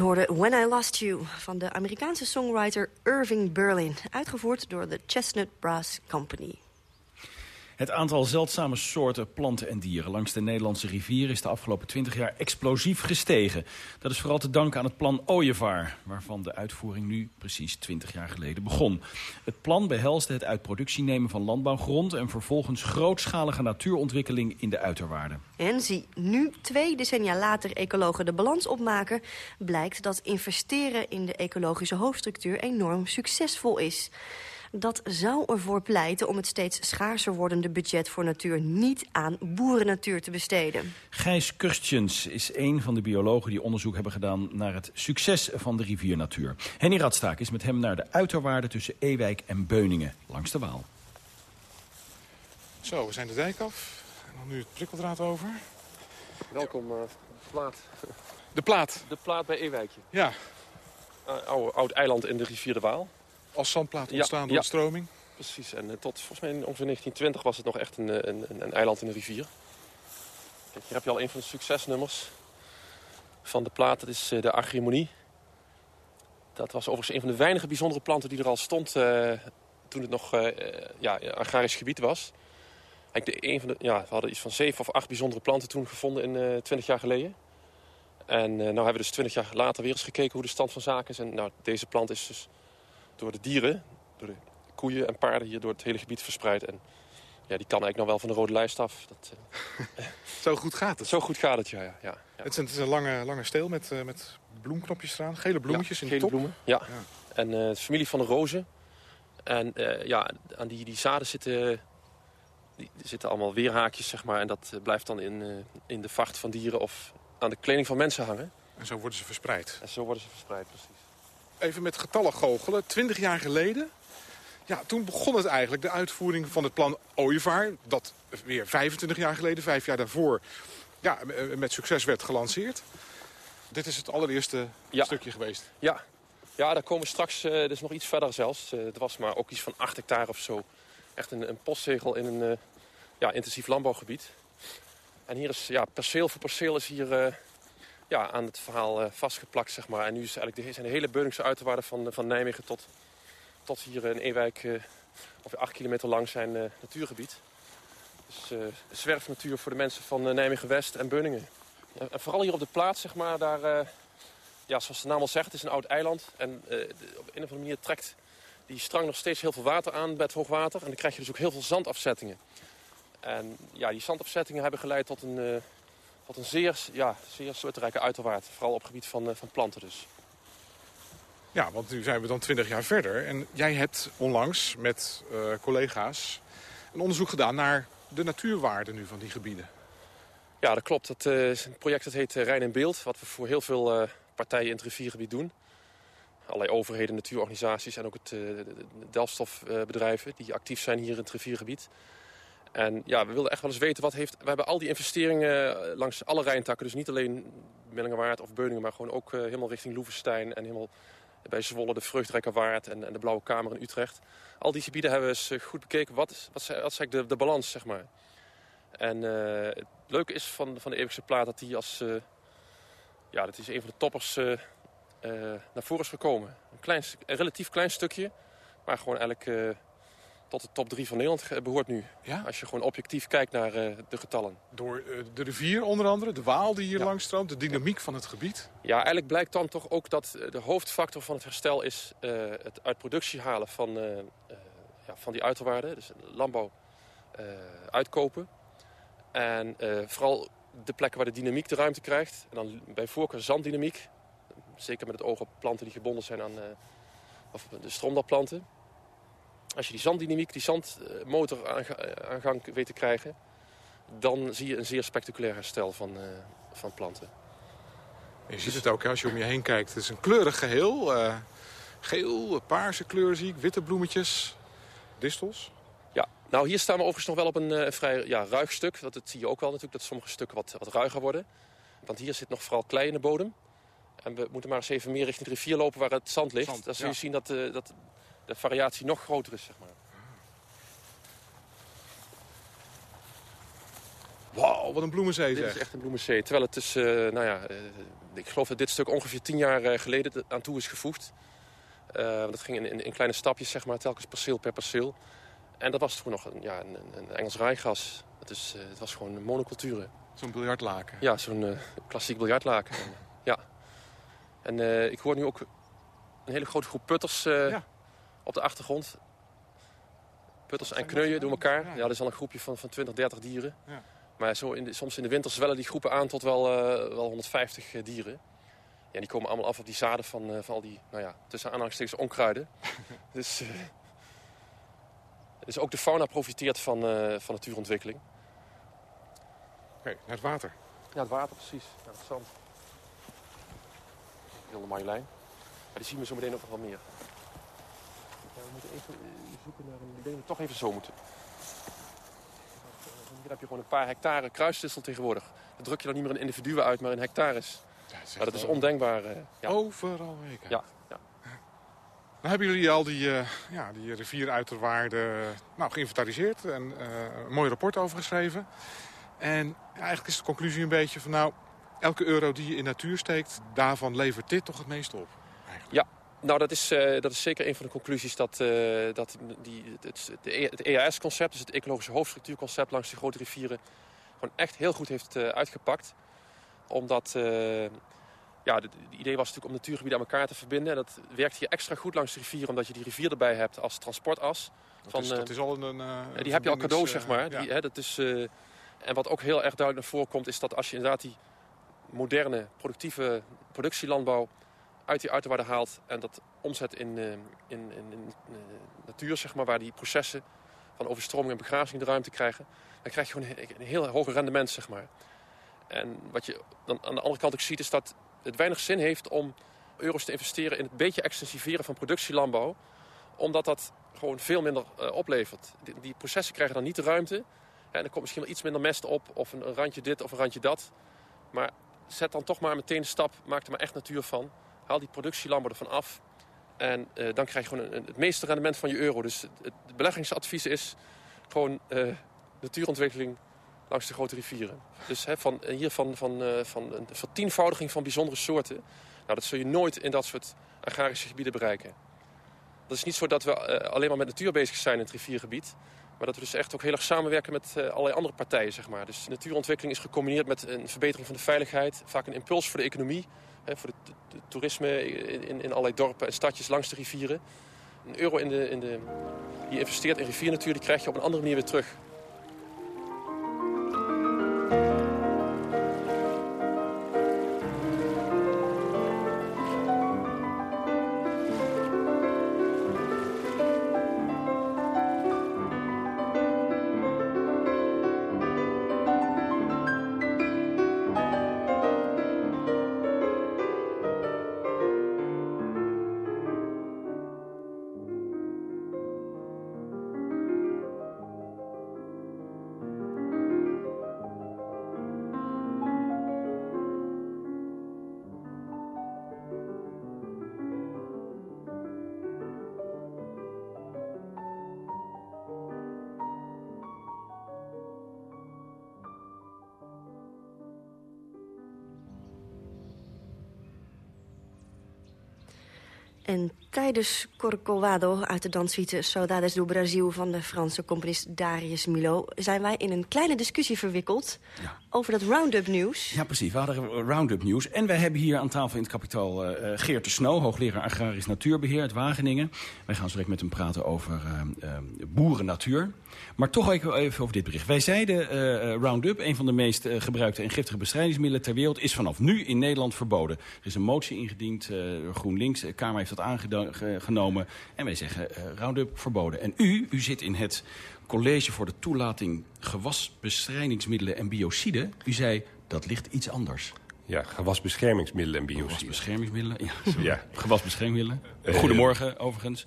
Speaker 3: Hoorde When I Lost You van de Amerikaanse songwriter Irving Berlin... uitgevoerd door de Chestnut Brass Company.
Speaker 2: Het aantal zeldzame soorten planten en dieren langs de Nederlandse rivier is de afgelopen 20 jaar explosief gestegen. Dat is vooral te danken aan het plan Ooievaar, waarvan de uitvoering nu precies 20 jaar geleden begon. Het plan behelste het uit productie nemen van landbouwgrond en vervolgens grootschalige natuurontwikkeling in de uiterwaarden.
Speaker 3: En zie nu, twee decennia later ecologen de balans opmaken... blijkt dat investeren in de ecologische hoofdstructuur enorm succesvol is. Dat zou ervoor pleiten om het steeds schaarser wordende budget voor natuur... niet aan boerennatuur te besteden.
Speaker 2: Gijs Kurstjens is een van de biologen die onderzoek hebben gedaan... naar het succes van de riviernatuur. Henny Radstaak is met hem naar de uiterwaarden tussen Ewijk en Beuningen langs de Waal.
Speaker 5: Zo, we zijn de dijk af. En dan nu het prikkeldraad over.
Speaker 14: Welkom, uh, Plaat.
Speaker 5: De Plaat?
Speaker 14: De Plaat bij Ewijkje.
Speaker 5: Ja.
Speaker 14: Uh, oude, oud eiland in de rivier de Waal.
Speaker 5: Als zandplaat ontstaan door ja. de stroming?
Speaker 14: Precies, en uh, tot volgens mij ongeveer 1920 was het nog echt een, een, een eiland in de rivier. Kijk, hier heb je al een van de succesnummers van de plaat. Dat is uh, de Archemonie. Dat was overigens een van de weinige bijzondere planten die er al stond uh, toen het nog ja, agrarisch gebied was. Eigenlijk de, een van de, ja, we hadden iets van zeven of acht bijzondere planten toen gevonden in 20 jaar geleden. En nu hebben we dus 20 jaar later weer eens gekeken hoe de stand van zaken is. En nou, deze plant is dus door de dieren, door de koeien en paarden hier door het hele gebied verspreid. En ja, die kan eigenlijk nog wel van de rode lijst af. Dat,
Speaker 5: uh... Zo goed gaat het?
Speaker 14: Zo goed gaat het, ja. ja, ja.
Speaker 5: Het, is een, het, is een, lange, lange steel met, uh, met bloemknopjes eraan, gele bloemetjes
Speaker 14: ja,
Speaker 5: in
Speaker 14: de
Speaker 5: top.
Speaker 14: bloemen, ja. ja. En uh, het familie van de rozen. En ja, aan die, die zaden zitten, die, zitten allemaal weerhaakjes, zeg maar. En dat blijft dan in, in de vacht van dieren of aan de kleding van mensen hangen.
Speaker 5: En zo worden ze verspreid?
Speaker 14: En zo worden ze verspreid, precies.
Speaker 5: Even met getallen goochelen. 20 jaar geleden, ja, toen begon het eigenlijk, de uitvoering van het plan Ooievaar. Dat weer 25 jaar geleden, vijf jaar daarvoor, ja, met succes werd gelanceerd. Dit is het allereerste stukje geweest.
Speaker 14: Ja, ja daar komen we straks uh, dus nog iets verder zelfs. Uh, het was maar ook iets van 8 hectare of zo. Echt een, een postzegel in een uh, ja, intensief landbouwgebied. En hier is ja, perceel voor perceel is hier ja, aan het verhaal vastgeplakt, zeg maar. En nu is eigenlijk zijn de hele Beuningse uiterwaarden van, van Nijmegen tot, tot hier in Ewijk... ongeveer 8 kilometer lang zijn natuurgebied. Dus zwerfnatuur voor de mensen van Nijmegen-West en Beuningen. En vooral hier op de plaats, zeg maar, daar, ja, zoals de naam al zegt, het is een oud eiland. En op een of andere manier trekt die strang nog steeds heel veel water aan bij het hoogwater. En dan krijg je dus ook heel veel zandafzettingen. En ja, die zandafzettingen hebben geleid tot een, tot een zeer, ja, zeer soortrijke uiterwaard. Vooral op het gebied van, van planten dus.
Speaker 5: Ja, want nu zijn we dan 20 jaar verder. En jij hebt onlangs met collega's een onderzoek gedaan naar de natuurwaarde nu van die gebieden.
Speaker 14: Ja, dat klopt. Het uh, is een project dat heet Rijn in Beeld. Wat we voor heel veel uh, partijen in het riviergebied doen. Allerlei overheden, natuurorganisaties en ook het delfstofbedrijven die actief zijn hier in het riviergebied. En ja, we wilden echt wel eens weten wat heeft... We hebben al die investeringen langs alle Rijntakken. Dus niet alleen Millingenwaard of Beuningen, maar gewoon ook helemaal richting Loevestein. En helemaal bij Zwolle de Vreugdrijkerwaard en, en, de Blauwe Kamer in Utrecht. Al die gebieden hebben we eens goed bekeken. Wat is, wat eigenlijk de, de balans, zeg maar. En het leuke is van, van de Eeuwigse plaat dat hij als... Ja, dat is een van de toppers naar voren is gekomen. Een, klein, een relatief klein stukje, maar gewoon eigenlijk tot de top 3 van Nederland behoort nu.
Speaker 5: Ja?
Speaker 14: Als je gewoon objectief kijkt naar de getallen.
Speaker 5: Door de rivier onder andere, de Waal die hier ja. langs stroomt, de dynamiek van het gebied?
Speaker 14: Ja, eigenlijk blijkt dan toch ook dat de hoofdfactor van het herstel is het uit productie halen van, ja, van die uiterwaarden. Dus landbouw uitkopen. En vooral de plekken waar de dynamiek de ruimte krijgt. En dan bij voorkeur zanddynamiek. Zeker met het oog op planten die gebonden zijn aan of de stroomdalplanten. Als je die zanddynamiek, die zandmotor aan gang weet te krijgen... dan zie je een zeer spectaculair herstel van, uh, van planten.
Speaker 5: Je ziet het ook als je om je heen kijkt. Het is een kleurig geheel. Uh, geel, paarse kleur zie ik, witte bloemetjes, distels.
Speaker 14: Nou, hier staan we overigens nog wel op een uh, vrij ja, ruig stuk. Dat, dat zie je ook wel natuurlijk, dat sommige stukken wat, wat ruiger worden. Want hier zit nog vooral klei in de bodem. En we moeten maar eens even meer richting de rivier lopen waar het zand ligt. Zand, Dan zul je ja. zien dat, uh, dat de variatie nog groter is, zeg maar.
Speaker 5: Wauw, wat een bloemenzee
Speaker 14: Dit
Speaker 5: zeg.
Speaker 14: is echt een bloemenzee. Terwijl het dus, uh, nou ja, ik geloof dat dit stuk ongeveer tien jaar geleden aan toe is gevoegd. dat ging in, in, in, kleine stapjes, zeg maar, telkens perceel per perceel. En dat was toen nog een, ja, een, een Engels rijgas. Het, is, uh, het was gewoon monoculturen.
Speaker 5: Zo'n biljartlaken?
Speaker 14: Ja, zo'n uh, klassiek biljartlaken. ja. En uh, ik hoor nu ook een hele grote groep putters ja. Op de achtergrond. Putters en kneuien door elkaar. Ja, dat is al een groepje van, van 20, 30 dieren. Ja. Maar zo in de, soms in de winter zwellen die groepen aan tot wel, wel 150 dieren. Ja, die komen allemaal af op die zaden van, van al die, nou ja, tussen aanhalingstekens onkruiden. dus... Dus ook de fauna profiteert van, uh, van natuurontwikkeling.
Speaker 5: Oké, okay, naar het water.
Speaker 14: Ja, het water, precies. Naar het zand. Heel de Marjolein. Maar die zien we zo meteen ook nog wel meer. We moeten even zoeken naar een... Ik denk dat we toch even zo moeten. Hier heb je gewoon een paar hectare kruisdistel tegenwoordig. Dan druk je dan niet meer in individuen uit, maar in hectares. Ja, dat maar dat is ondenkbaar. Uh,
Speaker 5: ja. Overal weken.
Speaker 14: Ja, ja.
Speaker 5: Dan hebben jullie al die, uh, ja, die rivieruiterwaarden nou, geïnventariseerd en uh, een mooi rapport over geschreven. En ja, eigenlijk is de conclusie een beetje van nou, elke euro die je in natuur steekt, daarvan levert dit toch het meest op. Eigenlijk.
Speaker 14: Ja, nou dat is, uh, dat is zeker een van de conclusies dat, dat die, het, het EAS-concept, dus het ecologische hoofdstructuurconcept langs de grote rivieren, gewoon echt heel goed heeft uitgepakt. Omdat ja, het idee was natuurlijk om natuurgebieden aan elkaar te verbinden. En dat werkt hier extra goed langs de rivier, omdat je die rivier erbij hebt als transportas.
Speaker 5: Dat, van, is, dat is al een... Uh,
Speaker 14: die heb je al cadeau, zeg maar. Ja. Die, hè, dat is, en wat ook heel erg duidelijk naar voren komt, is dat als je inderdaad die moderne, productieve productielandbouw uit die uiterwaarden haalt en dat omzet in, uh, in, in, in natuur, zeg maar, waar die processen van overstroming en begrazing de ruimte krijgen, dan krijg je gewoon een, heel hoog rendement, zeg maar. En wat je dan aan de andere kant ook ziet, is dat het weinig zin heeft om euro's te investeren in het beetje extensiveren van productielandbouw. Omdat dat gewoon veel minder uh, oplevert. Die, die, processen krijgen dan niet de ruimte. en er komt misschien wel iets minder mest op, of een, een, randje dit of een randje dat. Maar zet dan toch maar meteen de stap, maak er maar echt natuur van. Haal die productielandbouw ervan af. En uh, dan krijg je gewoon het meeste rendement van je euro. Dus het, beleggingsadvies is gewoon uh, natuurontwikkeling langs de grote rivieren. Dus hè, van, hier van, van, van een vertienvoudiging van bijzondere soorten. Nou, dat zul je nooit in dat soort agrarische gebieden bereiken. Dat is niet zo dat we alleen maar met natuur bezig zijn in het riviergebied. Maar dat we dus echt ook heel erg samenwerken met allerlei andere partijen. Zeg maar. Dus natuurontwikkeling is gecombineerd met een verbetering van de veiligheid. Vaak een impuls voor de economie. Voor het toerisme in, in, in allerlei dorpen en stadjes langs de rivieren. Een euro in de, in de, die je investeert in riviernatuur, die krijg je op een andere manier weer terug.
Speaker 3: En tijdens Corcovado uit de danssuite Saudades do Brasil... van de Franse componist Darius Milo... zijn wij in een kleine discussie verwikkeld ja. over dat Roundup-nieuws.
Speaker 2: Ja, precies. We hadden Roundup-nieuws. En wij hebben hier aan tafel in het kapitaal uh, Geert de Snow... hoogleraar Agrarisch Natuurbeheer uit Wageningen. Wij gaan zo met hem praten over uh, uh, boerennatuur. Maar toch even over dit bericht. Wij zeiden Roundup, een van de meest gebruikte en giftige bestrijdingsmiddelen ter wereld... is vanaf nu in Nederland verboden. Er is een motie ingediend door GroenLinks. De Kamer heeft dat aangenomen. En wij zeggen uh, Roundup verboden. En u, u zit in het college voor de toelating gewasbestrijdingsmiddelen en biocide. U zei, dat ligt iets anders.
Speaker 15: Ja, gewasbeschermingsmiddelen en biocide.
Speaker 2: Gewasbeschermingsmiddelen, ja. ja. Gewasbeschermingsmiddelen. Uh, Goedemorgen, overigens.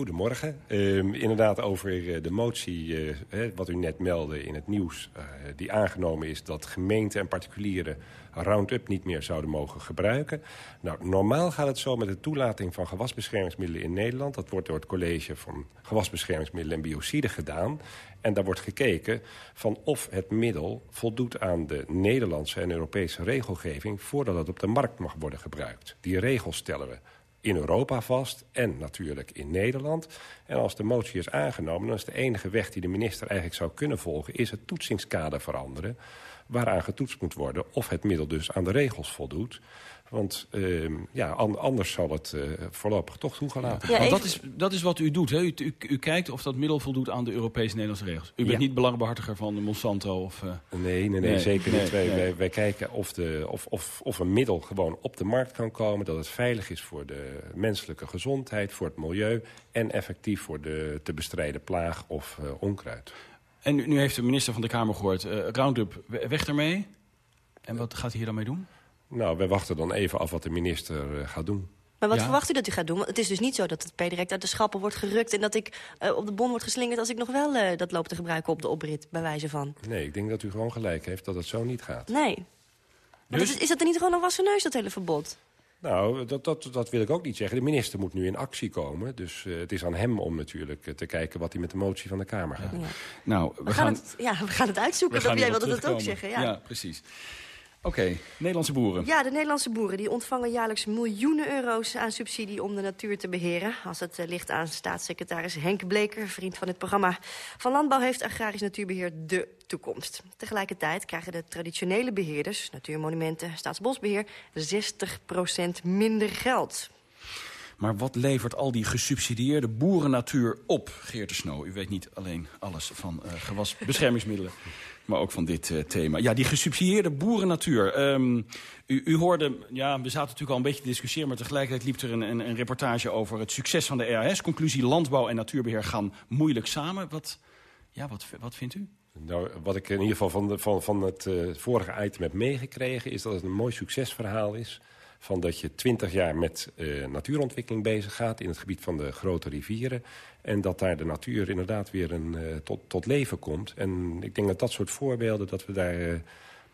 Speaker 15: Goedemorgen. Uh, inderdaad over de motie, uh, wat u net meldde in het nieuws... Uh, die aangenomen is dat gemeenten en particulieren Roundup niet meer zouden mogen gebruiken. Nou, normaal gaat het zo met de toelating van gewasbeschermingsmiddelen in Nederland. Dat wordt door het college van gewasbeschermingsmiddelen en biocide gedaan. En daar wordt gekeken van of het middel voldoet aan de Nederlandse en Europese regelgeving... voordat het op de markt mag worden gebruikt. Die regels stellen we in Europa vast en natuurlijk in Nederland. En als de motie is aangenomen, dan is de enige weg die de minister eigenlijk zou kunnen volgen... is het toetsingskader veranderen waaraan getoetst moet worden... of het middel dus aan de regels voldoet. Want uh, ja, anders zal het uh, voorlopig toch toegelaten
Speaker 2: worden. Ja, dat, is, dat is wat u doet. Hè? U, u, u, kijkt of dat middel voldoet aan de Europese-Nederlandse regels. U bent niet belangbehartiger van de Monsanto? Of, uh...
Speaker 15: nee, nee, nee, nee, zeker niet. Wij, wij, wij, kijken of, de, of, of, of een middel gewoon op de markt kan komen... dat het veilig is voor de menselijke gezondheid, voor het milieu... en effectief voor de te bestrijden plaag of onkruid.
Speaker 2: En nu, nu, heeft de minister van de Kamer gehoord, uh, Roundup, weg ermee. En wat gaat hij hier dan mee doen?
Speaker 15: Nou, wij wachten dan even af wat de minister uh, gaat doen.
Speaker 3: Maar wat ja. verwacht u dat u gaat doen? Want het is dus niet zo dat het per direct uit de schappen wordt gerukt... en dat ik uh, op de bon wordt geslingerd als ik nog wel uh, dat loop te gebruiken op de oprit, bij wijze van.
Speaker 15: Nee, ik denk dat u gewoon gelijk heeft dat het zo niet gaat.
Speaker 3: Nee. Maar dus... dat is, is dat er niet gewoon een wassen neus, dat hele verbod?
Speaker 15: Nou, dat, dat, dat wil ik ook niet zeggen. De minister moet nu in actie komen. Dus uh, het is aan hem om natuurlijk te kijken wat hij met de motie van de Kamer gaat. Ja.
Speaker 2: Nou,
Speaker 3: we, we gaan, gaan, het, ja, we gaan het uitzoeken. Dat jij wilde dat ook zeggen. Ja,
Speaker 2: ja precies. Oké, okay, Nederlandse boeren.
Speaker 3: Ja, de Nederlandse boeren die ontvangen jaarlijks miljoenen euro's aan subsidie om de natuur te beheren. Als het uh, ligt aan staatssecretaris Henk Bleker, vriend van het programma van Landbouw, heeft agrarisch natuurbeheer de toekomst. Tegelijkertijd krijgen de traditionele beheerders, natuurmonumenten, staatsbosbeheer, 60% minder geld.
Speaker 2: Maar wat levert al die gesubsidieerde boerennatuur op, Geert de Snow? U weet niet alleen alles van uh, gewasbeschermingsmiddelen maar ook van dit uh, thema. Ja, die gesubsidieerde boerennatuur. Um, u, u, hoorde, ja, we zaten natuurlijk al een beetje te discussiëren... maar tegelijkertijd liep er een, een, een reportage over het succes van de RAS. Conclusie, landbouw en natuurbeheer gaan moeilijk samen. Wat, ja, wat, wat vindt u?
Speaker 15: Nou, wat ik in ieder geval van, de, van, van het uh, vorige item heb meegekregen... is dat het een mooi succesverhaal is van dat je twintig jaar met uh, natuurontwikkeling bezig gaat... in het gebied van de grote rivieren. En dat daar de natuur inderdaad weer een, uh, tot, tot leven komt. En ik denk dat dat soort voorbeelden, dat we daar... Uh,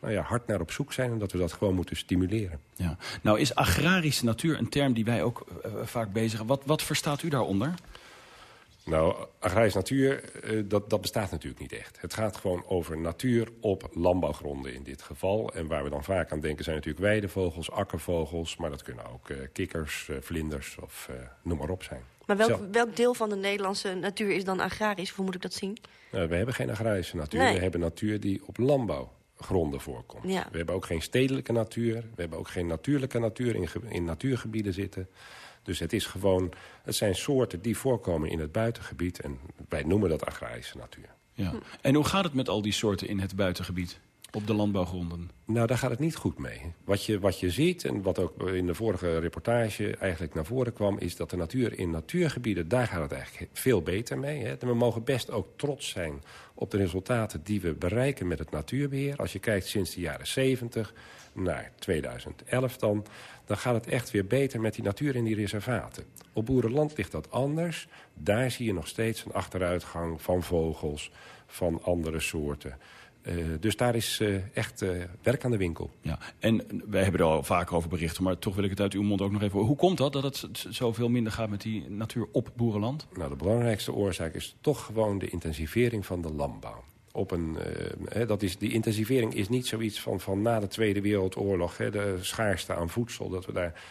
Speaker 15: nou ja, hard naar op zoek zijn en dat we dat gewoon moeten stimuleren.
Speaker 2: Ja. Nou is agrarische natuur een term die wij ook vaak bezigen. Wat, wat verstaat u daaronder?
Speaker 15: Nou, agrarische natuur, uh, dat, dat bestaat natuurlijk niet echt. Het gaat gewoon over natuur op landbouwgronden in dit geval. En waar we dan vaak aan denken zijn natuurlijk weidevogels, akkervogels... maar dat kunnen ook uh, kikkers, uh, vlinders of noem maar op zijn.
Speaker 3: Maar welk, welk, deel van de Nederlandse natuur is dan agrarisch? Hoe moet ik dat zien?
Speaker 15: Nou, we hebben geen agrarische natuur. Nee. We hebben natuur die op landbouwgronden voorkomt. Ja. We hebben ook geen stedelijke natuur. We hebben ook geen natuurlijke natuur in, in natuurgebieden zitten... Dus het is gewoon, het zijn soorten die voorkomen in het buitengebied. En wij noemen dat agrarische natuur.
Speaker 2: Ja. En hoe gaat het met al die soorten in het buitengebied? Op de landbouwgronden?
Speaker 15: Nou, daar gaat het niet goed mee. Wat je, wat je ziet, en wat ook in de vorige reportage eigenlijk naar voren kwam... is dat de natuur in natuurgebieden, daar gaat het eigenlijk veel beter mee. Hè. We mogen best ook trots zijn op de resultaten die we bereiken met het natuurbeheer. Als je kijkt sinds de jaren 70 naar 2011 dan dan gaat het echt weer beter met die natuur in die reservaten. Op boerenland ligt dat anders. Daar zie je nog steeds een achteruitgang van vogels, van andere soorten. Uh, dus daar is uh, echt uh, werk aan de winkel.
Speaker 2: Ja, en wij hebben er al vaker over berichten, maar toch wil ik het uit uw mond ook nog even... Hoe komt dat, dat het zoveel minder gaat met die natuur op boerenland?
Speaker 15: Nou, de belangrijkste oorzaak is toch gewoon de intensivering van de landbouw op een... Uh, dat is, die intensivering is niet zoiets van, van na de Tweede Wereldoorlog. Hè, de schaarste aan voedsel, dat we daar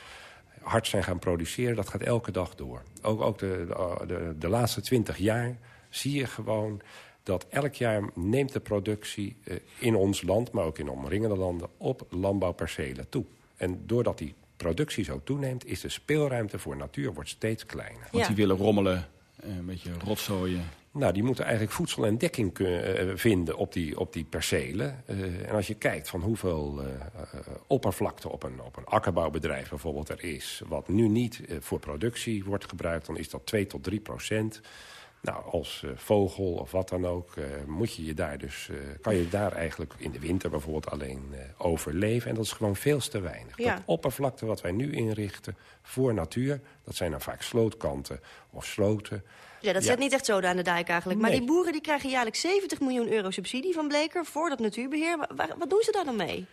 Speaker 15: hard zijn gaan produceren. Dat gaat elke dag door. Ook, ook de, de, de laatste twintig jaar zie je gewoon dat elk jaar neemt de productie uh, in ons land... maar ook in omringende landen op landbouwpercelen toe. En doordat die productie zo toeneemt... is de speelruimte voor natuur wordt steeds kleiner.
Speaker 2: Want die willen rommelen, een beetje rotzooien...
Speaker 15: Nou, die moeten eigenlijk voedsel en dekking kunnen, uh, vinden op die, op die percelen. Uh, en als je kijkt van hoeveel uh, oppervlakte op een, op een akkerbouwbedrijf bijvoorbeeld er is... wat nu niet voor productie wordt gebruikt, dan is dat 2 tot 3 procent. Nou, als vogel of wat dan ook, moet je je daar dus, kan je daar eigenlijk in de winter bijvoorbeeld alleen overleven. En dat is gewoon veel te weinig. Ja. Dat oppervlakte wat wij nu inrichten voor natuur, dat zijn dan vaak slootkanten of sloten...
Speaker 3: Ja, dat zet niet echt zo aan de dijk eigenlijk. Maar die boeren die krijgen jaarlijks 70 miljoen euro subsidie van Bleker... voor dat natuurbeheer. Wat doen ze daar dan mee?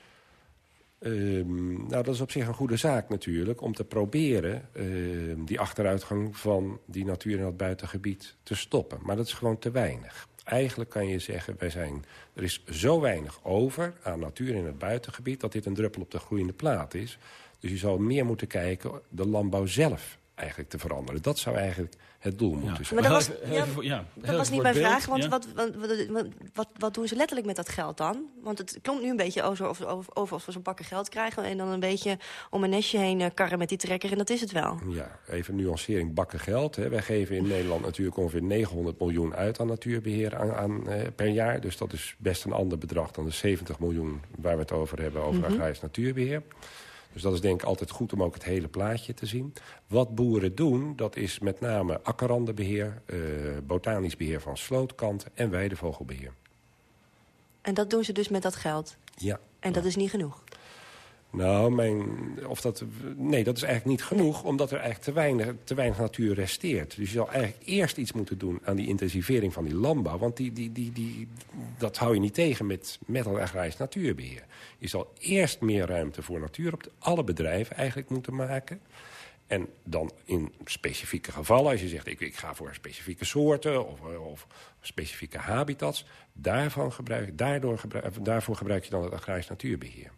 Speaker 15: Um, nou, dat is op zich een goede zaak natuurlijk. Om te proberen uh, die achteruitgang van die natuur in het buitengebied te stoppen. Maar dat is gewoon te weinig. Eigenlijk kan je zeggen, wij zijn, er is zo weinig over aan natuur in het buitengebied... dat dit een druppel op de groeiende plaat is. Dus je zou meer moeten kijken, de landbouw zelf eigenlijk te veranderen. Dat zou eigenlijk het doel moeten zijn.
Speaker 3: Maar dat was, ja, ja, dat was niet mijn vraag, want wat, wat, wat, wat, doen ze letterlijk met dat geld dan? Want het klonk nu een beetje over, over, over of we zo'n pakken geld krijgen... en dan een beetje om een nestje heen eh, karren met die trekker en dat is het wel.
Speaker 15: Ja, even nuancering, bakken geld. Hè. Wij geven in Nederland natuurlijk ongeveer 900 miljoen uit aan natuurbeheer aan, aan eh, per jaar. Dus dat is best een ander bedrag dan de 70 miljoen waar we het over hebben... over mm -hmm. agrarisch natuurbeheer. Dus dat is denk ik altijd goed om ook het hele plaatje te zien. Wat boeren doen, dat is met name akkerandenbeheer... Uh, botanisch beheer van slootkanten en weidevogelbeheer.
Speaker 3: En dat doen ze dus met dat geld?
Speaker 15: Ja.
Speaker 3: En dat is niet genoeg?
Speaker 15: Nou, of dat, nee, dat is eigenlijk niet genoeg, omdat er eigenlijk te weinig, te weinig natuur resteert. Dus je zal eigenlijk eerst iets moeten doen aan die intensivering van die landbouw. Want die, die, die, die, dat hou je niet tegen met, met een agrarisch natuurbeheer. Je zal eerst meer ruimte voor natuur op alle bedrijven eigenlijk moeten maken. En dan in specifieke gevallen, als je zegt... ik, ik ga voor specifieke soorten of, of specifieke habitats... Daarvan gebruik, daardoor gebruik, daarvoor gebruik je dan het agrarisch natuurbeheer.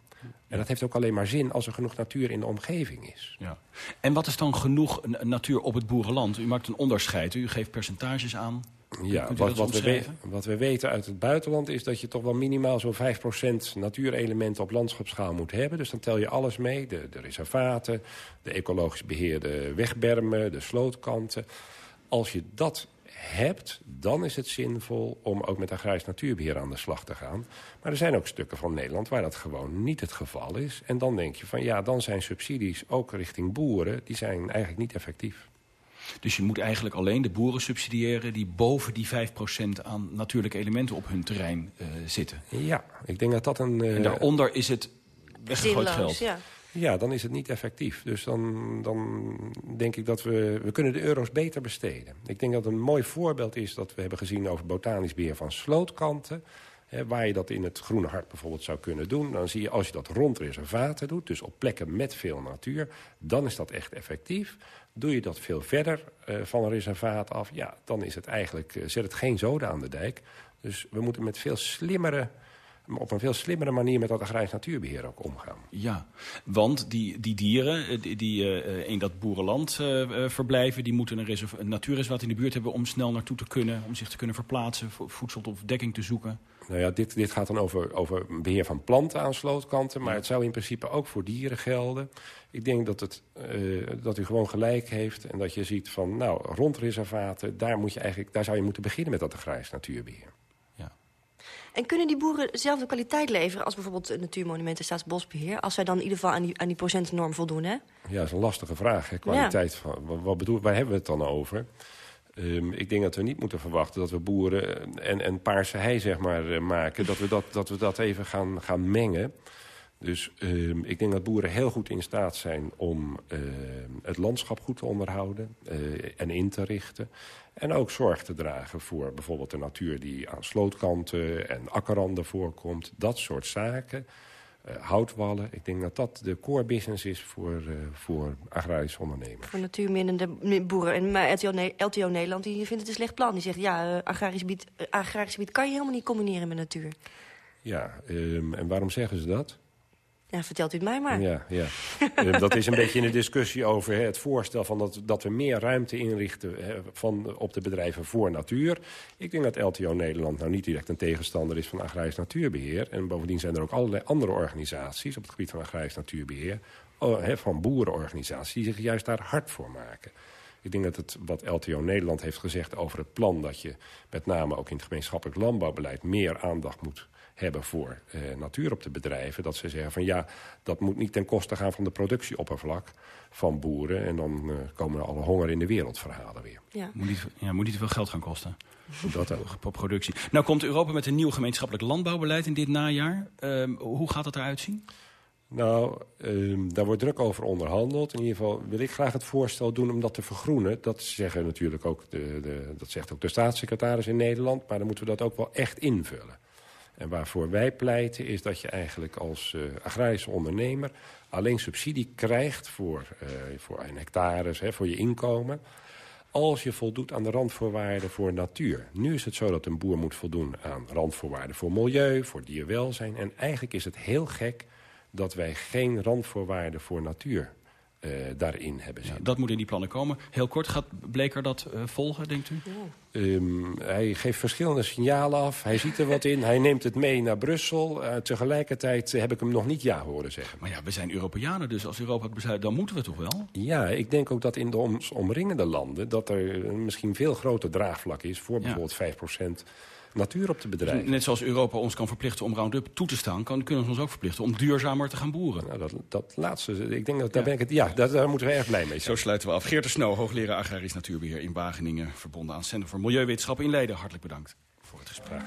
Speaker 15: En dat heeft ook alleen maar zin als er genoeg natuur in de omgeving is.
Speaker 2: Ja. En wat is dan genoeg natuur op het boerenland? U maakt een onderscheid, u geeft percentages aan.
Speaker 15: Ja, wat, wat, we wat, we weten uit het buitenland is dat je toch wel minimaal zo'n 5% natuurelementen op landschapsschaal moet hebben. Dus dan tel je alles mee, de, de reservaten, de ecologisch beheerde wegbermen, de slootkanten. Als je dat hebt, dan is het zinvol om ook met agrarisch natuurbeheer aan de slag te gaan. Maar er zijn ook stukken van Nederland waar dat gewoon niet het geval is. En dan denk je van ja, dan zijn subsidies ook richting boeren, die zijn eigenlijk niet effectief.
Speaker 2: Dus je moet eigenlijk alleen de boeren subsidiëren... die boven die 5% aan natuurlijke elementen op hun terrein uh, zitten.
Speaker 15: Ja, ik denk dat dat een... Uh...
Speaker 2: En daaronder is het weggegooid geld.
Speaker 3: Ja.
Speaker 15: Ja, dan is het niet effectief. Dus dan, dan denk ik dat we... We kunnen de euro's beter besteden. Ik denk dat een mooi voorbeeld is dat we hebben gezien over botanisch beheer van slootkanten. Hè, waar je dat in het Groene Hart bijvoorbeeld zou kunnen doen. Dan zie je als je dat rond reservaten doet, dus op plekken met veel natuur... dan is dat echt effectief. Doe je dat veel verder uh, van een reservaat af, ja, dan is het eigenlijk, uh, zet het geen zoden aan de dijk. Dus we moeten met veel slimmere op een veel slimmere manier met dat agrarisch natuurbeheer ook omgaan.
Speaker 2: Ja, want die, die dieren die, die uh, in dat boerenland uh, verblijven... die moeten een, een natuurreservaat in de buurt hebben om snel naartoe te kunnen... om zich te kunnen verplaatsen, voedsel of dekking te zoeken.
Speaker 15: Nou ja, dit, dit gaat dan over, over beheer van planten aan slootkanten... maar het zou in principe ook voor dieren gelden. Ik denk dat, het, uh, dat u gewoon gelijk heeft en dat je ziet van... nou, rondreservaten, daar, moet je eigenlijk, daar zou je moeten beginnen met dat agrarisch natuurbeheer.
Speaker 3: En kunnen die boeren dezelfde kwaliteit leveren... als bijvoorbeeld Natuurmonumenten, Staatsbosbeheer... als zij dan in ieder geval aan die, aan die procentnorm voldoen, hè?
Speaker 15: Ja, dat is een lastige vraag, hè? kwaliteit. Ja. Van, wat, bedoel, waar hebben we het dan over? Um, ik denk dat we niet moeten verwachten dat we boeren en, en paarse hei zeg maar, uh, maken. Dat we dat, dat we dat even gaan, gaan mengen. Dus um, ik denk dat boeren heel goed in staat zijn om uh, het landschap goed te onderhouden uh, en in te richten. En ook zorg te dragen voor bijvoorbeeld de natuur die aan slootkanten en akkerranden voorkomt. Dat soort zaken. Uh, houtwallen. Ik denk dat dat de core business is voor, uh, voor agrarische ondernemers.
Speaker 3: Voor natuurminnende boeren. En, maar LTO, LTO Nederland die vindt het een slecht plan. Die zegt, ja, agrarisch, gebied, agrarisch gebied kan je helemaal niet combineren met natuur.
Speaker 15: Ja, um, en waarom zeggen ze dat?
Speaker 3: Ja, vertelt u het mij maar.
Speaker 15: Ja, ja. uh, dat is een beetje in de discussie over het voorstel... Van dat, dat we meer ruimte inrichten hè, van, op de bedrijven voor natuur. Ik denk dat LTO Nederland nou niet direct een tegenstander is van agrarisch natuurbeheer. En bovendien zijn er ook allerlei andere organisaties... op het gebied van agrarisch natuurbeheer... Oh, van boerenorganisaties die zich juist daar hard voor maken. Ik denk dat het wat LTO Nederland heeft gezegd over het plan... dat je met name ook in het gemeenschappelijk landbouwbeleid... meer aandacht moet hebben voor uh, natuur op de bedrijven. Dat ze zeggen van ja, dat moet niet ten koste gaan van de productieoppervlak van boeren. En dan uh, komen er alle honger in de wereld verhalen weer.
Speaker 2: Ja. Moet, niet, ja, moet niet te veel geld gaan kosten.
Speaker 15: Dat ook.
Speaker 2: Op productie. Nou komt Europa met een nieuw gemeenschappelijk landbouwbeleid in dit najaar. Uh, hoe gaat het eruit zien?
Speaker 15: Nou, um, daar wordt druk over onderhandeld. In ieder geval wil ik graag het voorstel doen om dat te vergroenen. Dat, zeggen natuurlijk ook de, de, dat zegt ook de staatssecretaris in Nederland. Maar dan moeten we dat ook wel echt invullen. En waarvoor wij pleiten is dat je eigenlijk als uh, agrarische ondernemer... alleen subsidie krijgt voor, uh, voor een hectares, hè, voor je inkomen... als je voldoet aan de randvoorwaarden voor natuur. Nu is het zo dat een boer moet voldoen aan randvoorwaarden voor milieu, voor dierwelzijn. En eigenlijk is het heel gek dat wij geen randvoorwaarden voor natuur uh, daarin hebben zitten.
Speaker 2: Ja, dat moet in die plannen komen. Heel kort, gaat Bleker dat uh, volgen, denkt u?
Speaker 15: Ja. Um, hij geeft verschillende signalen af. Hij ziet er wat in. Hij neemt het mee naar Brussel. Uh, tegelijkertijd heb ik hem nog niet ja horen zeggen.
Speaker 2: Maar ja, we zijn Europeanen, dus als Europa het besluit, dan moeten we toch wel?
Speaker 15: Ja, ik denk ook dat in de om omringende landen... dat er misschien veel groter draagvlak is voor bijvoorbeeld ja. 5 natuur op te bedrijven.
Speaker 2: Net zoals Europa ons kan verplichten om Roundup toe te staan... Kan, kunnen we ons ook verplichten om duurzamer te gaan boeren.
Speaker 15: Nou, dat, dat laatste, ik denk dat daar, ja. ben ik het, ja, daar, daar moeten we erg blij mee zijn.
Speaker 2: Zo sluiten we af. Geert de Snow, hoogleraar agrarisch natuurbeheer in Wageningen... verbonden aan Centrum voor Milieuwetenschap in Leiden. Hartelijk bedankt voor het gesprek.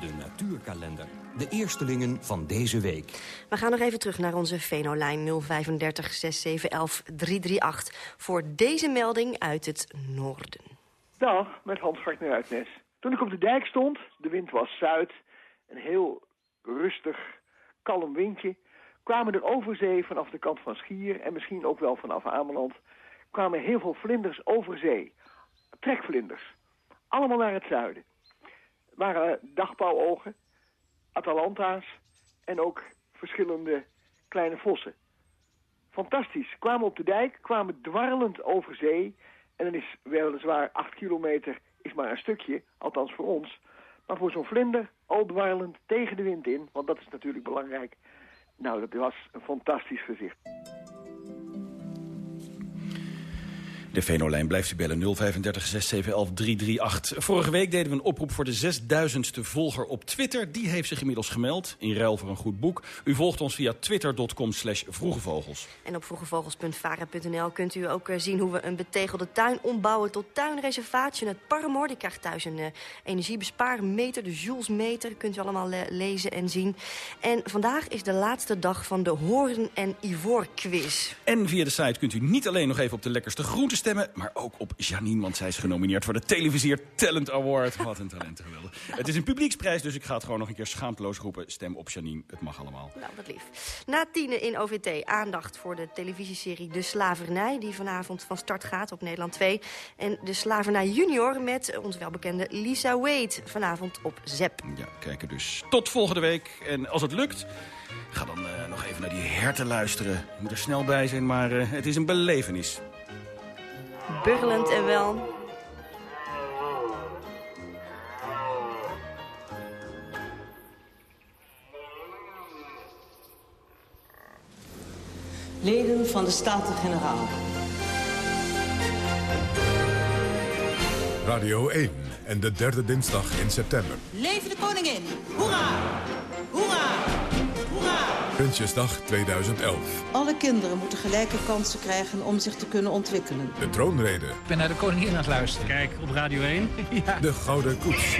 Speaker 7: De natuurkalender. De eerstelingen van deze week.
Speaker 3: We gaan nog even terug naar onze Venolijn 035 6711 338... voor deze melding uit het noorden.
Speaker 16: Dag, met Hans Gartner uit Nes. Toen ik op de dijk stond, de wind was zuid, een heel rustig, kalm windje, kwamen er over zee vanaf de kant van Schier en misschien ook wel vanaf Ameland, kwamen heel veel vlinders over zee. Trekvlinders. Allemaal naar het zuiden. Het waren dagbouwogen, atalanta's en ook verschillende kleine vossen. Fantastisch. Kwamen op de dijk, kwamen dwarrelend over zee. En dan is weliswaar acht kilometer is maar een stukje, althans voor ons. Maar voor zo'n vlinder, al tegen de wind in, want dat is natuurlijk belangrijk. Nou, dat was een fantastisch gezicht.
Speaker 2: De Venolijn blijft u bellen 035 6711 338. Vorige week deden we een oproep voor de 6000ste volger op Twitter. Die heeft zich inmiddels gemeld, in ruil voor een goed boek. U volgt ons via twitter.com slash vroegevogels.
Speaker 3: En op vroegevogels.vara.nl kunt u ook eh, zien hoe we een betegelde tuin ombouwen tot tuinreservatie. Het Parmoor, die krijgt thuis een uh, energiebespaarmeter, de Jules-meter. Kunt u allemaal uh, lezen en zien. En vandaag is de laatste dag van de Hoorn- en Ivoor-quiz.
Speaker 2: En via de site kunt u niet alleen nog even op de lekkerste groenten stemmen... maar ook op Janine, want zij is genomineerd voor de Televisier Talent Award. Wat een talent, geweldig. Het is een publieksprijs, dus ik ga het gewoon nog een keer schaamteloos roepen. Stem op Janine, het mag allemaal.
Speaker 3: Nou, wat lief. Na tienen in OVT aandacht voor de televisieserie De Slavernij... die vanavond van start gaat op Nederland 2. En De Slavernij Junior met onze welbekende Lisa Wade. Vanavond op ZEP.
Speaker 2: Ja, kijken dus. Tot volgende week. En als het lukt... Ga dan uh, nog even naar die herten luisteren. Je moet er snel bij zijn, maar uh, het is een belevenis.
Speaker 3: Burgelend en wel.
Speaker 17: Leden van de Staten-Generaal.
Speaker 18: Radio 1 en de derde dinsdag in september.
Speaker 17: Leven de koningin! Hoera! Hoera! Hoera!
Speaker 18: Prinsjesdag 2011.
Speaker 17: Alle kinderen moeten gelijke kansen krijgen om zich te kunnen ontwikkelen.
Speaker 18: De troonrede.
Speaker 19: Ik ben naar de koningin aan het luisteren.
Speaker 20: Kijk, op Radio 1.
Speaker 18: ja. De Gouden Koets.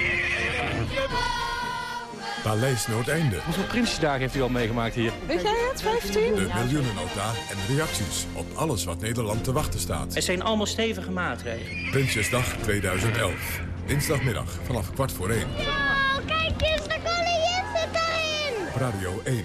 Speaker 18: Paleis Noordeinde.
Speaker 20: Hoeveel Prinsjesdagen heeft u al meegemaakt hier?
Speaker 17: Weet jij het, 15?
Speaker 18: De miljoenennota en reacties op alles wat Nederland te wachten staat.
Speaker 19: Het zijn allemaal stevige maatregelen.
Speaker 18: Prinsjesdag 2011. Dinsdagmiddag vanaf kwart voor één.
Speaker 21: Wow, kijk eens, de koningin zit daarin!
Speaker 18: Radio 1.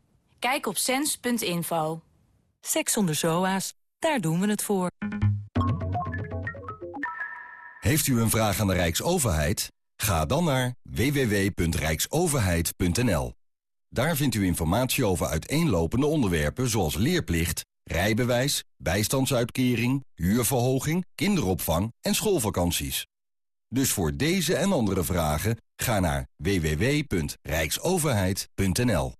Speaker 22: Kijk op sens.info.
Speaker 23: Seks zonder SOA's, daar doen we het voor.
Speaker 24: Heeft u een vraag aan de Rijksoverheid? Ga dan naar www.rijksoverheid.nl. Daar vindt u informatie over uiteenlopende onderwerpen zoals leerplicht, rijbewijs, bijstandsuitkering, huurverhoging, kinderopvang en schoolvakanties. Dus voor deze en andere vragen ga naar www.rijksoverheid.nl.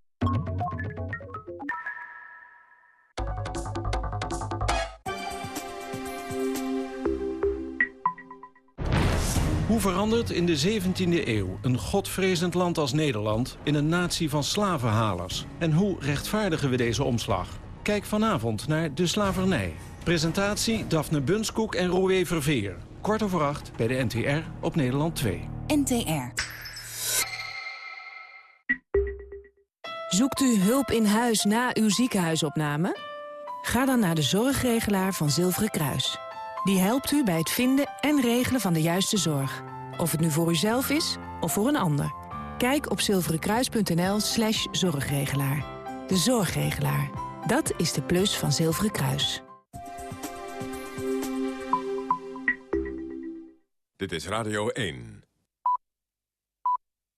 Speaker 25: verandert in de 17e eeuw een godvrezend land als Nederland... in een natie van slavenhalers? En hoe rechtvaardigen we deze omslag? Kijk vanavond naar De Slavernij. Presentatie Daphne Bunskoek en Roué Verveer. Kwart over acht bij de NTR op Nederland 2.
Speaker 23: NTR. Zoekt u hulp in huis na uw ziekenhuisopname? Ga dan naar de zorgregelaar van Zilveren Kruis. Die helpt u bij het vinden en regelen van de juiste zorg. Of het nu voor uzelf is of voor een ander. Kijk op zilverenkruis.nl slash zorgregelaar. De zorgregelaar. Dat is de plus van Zilveren Kruis.
Speaker 18: Dit is Radio 1.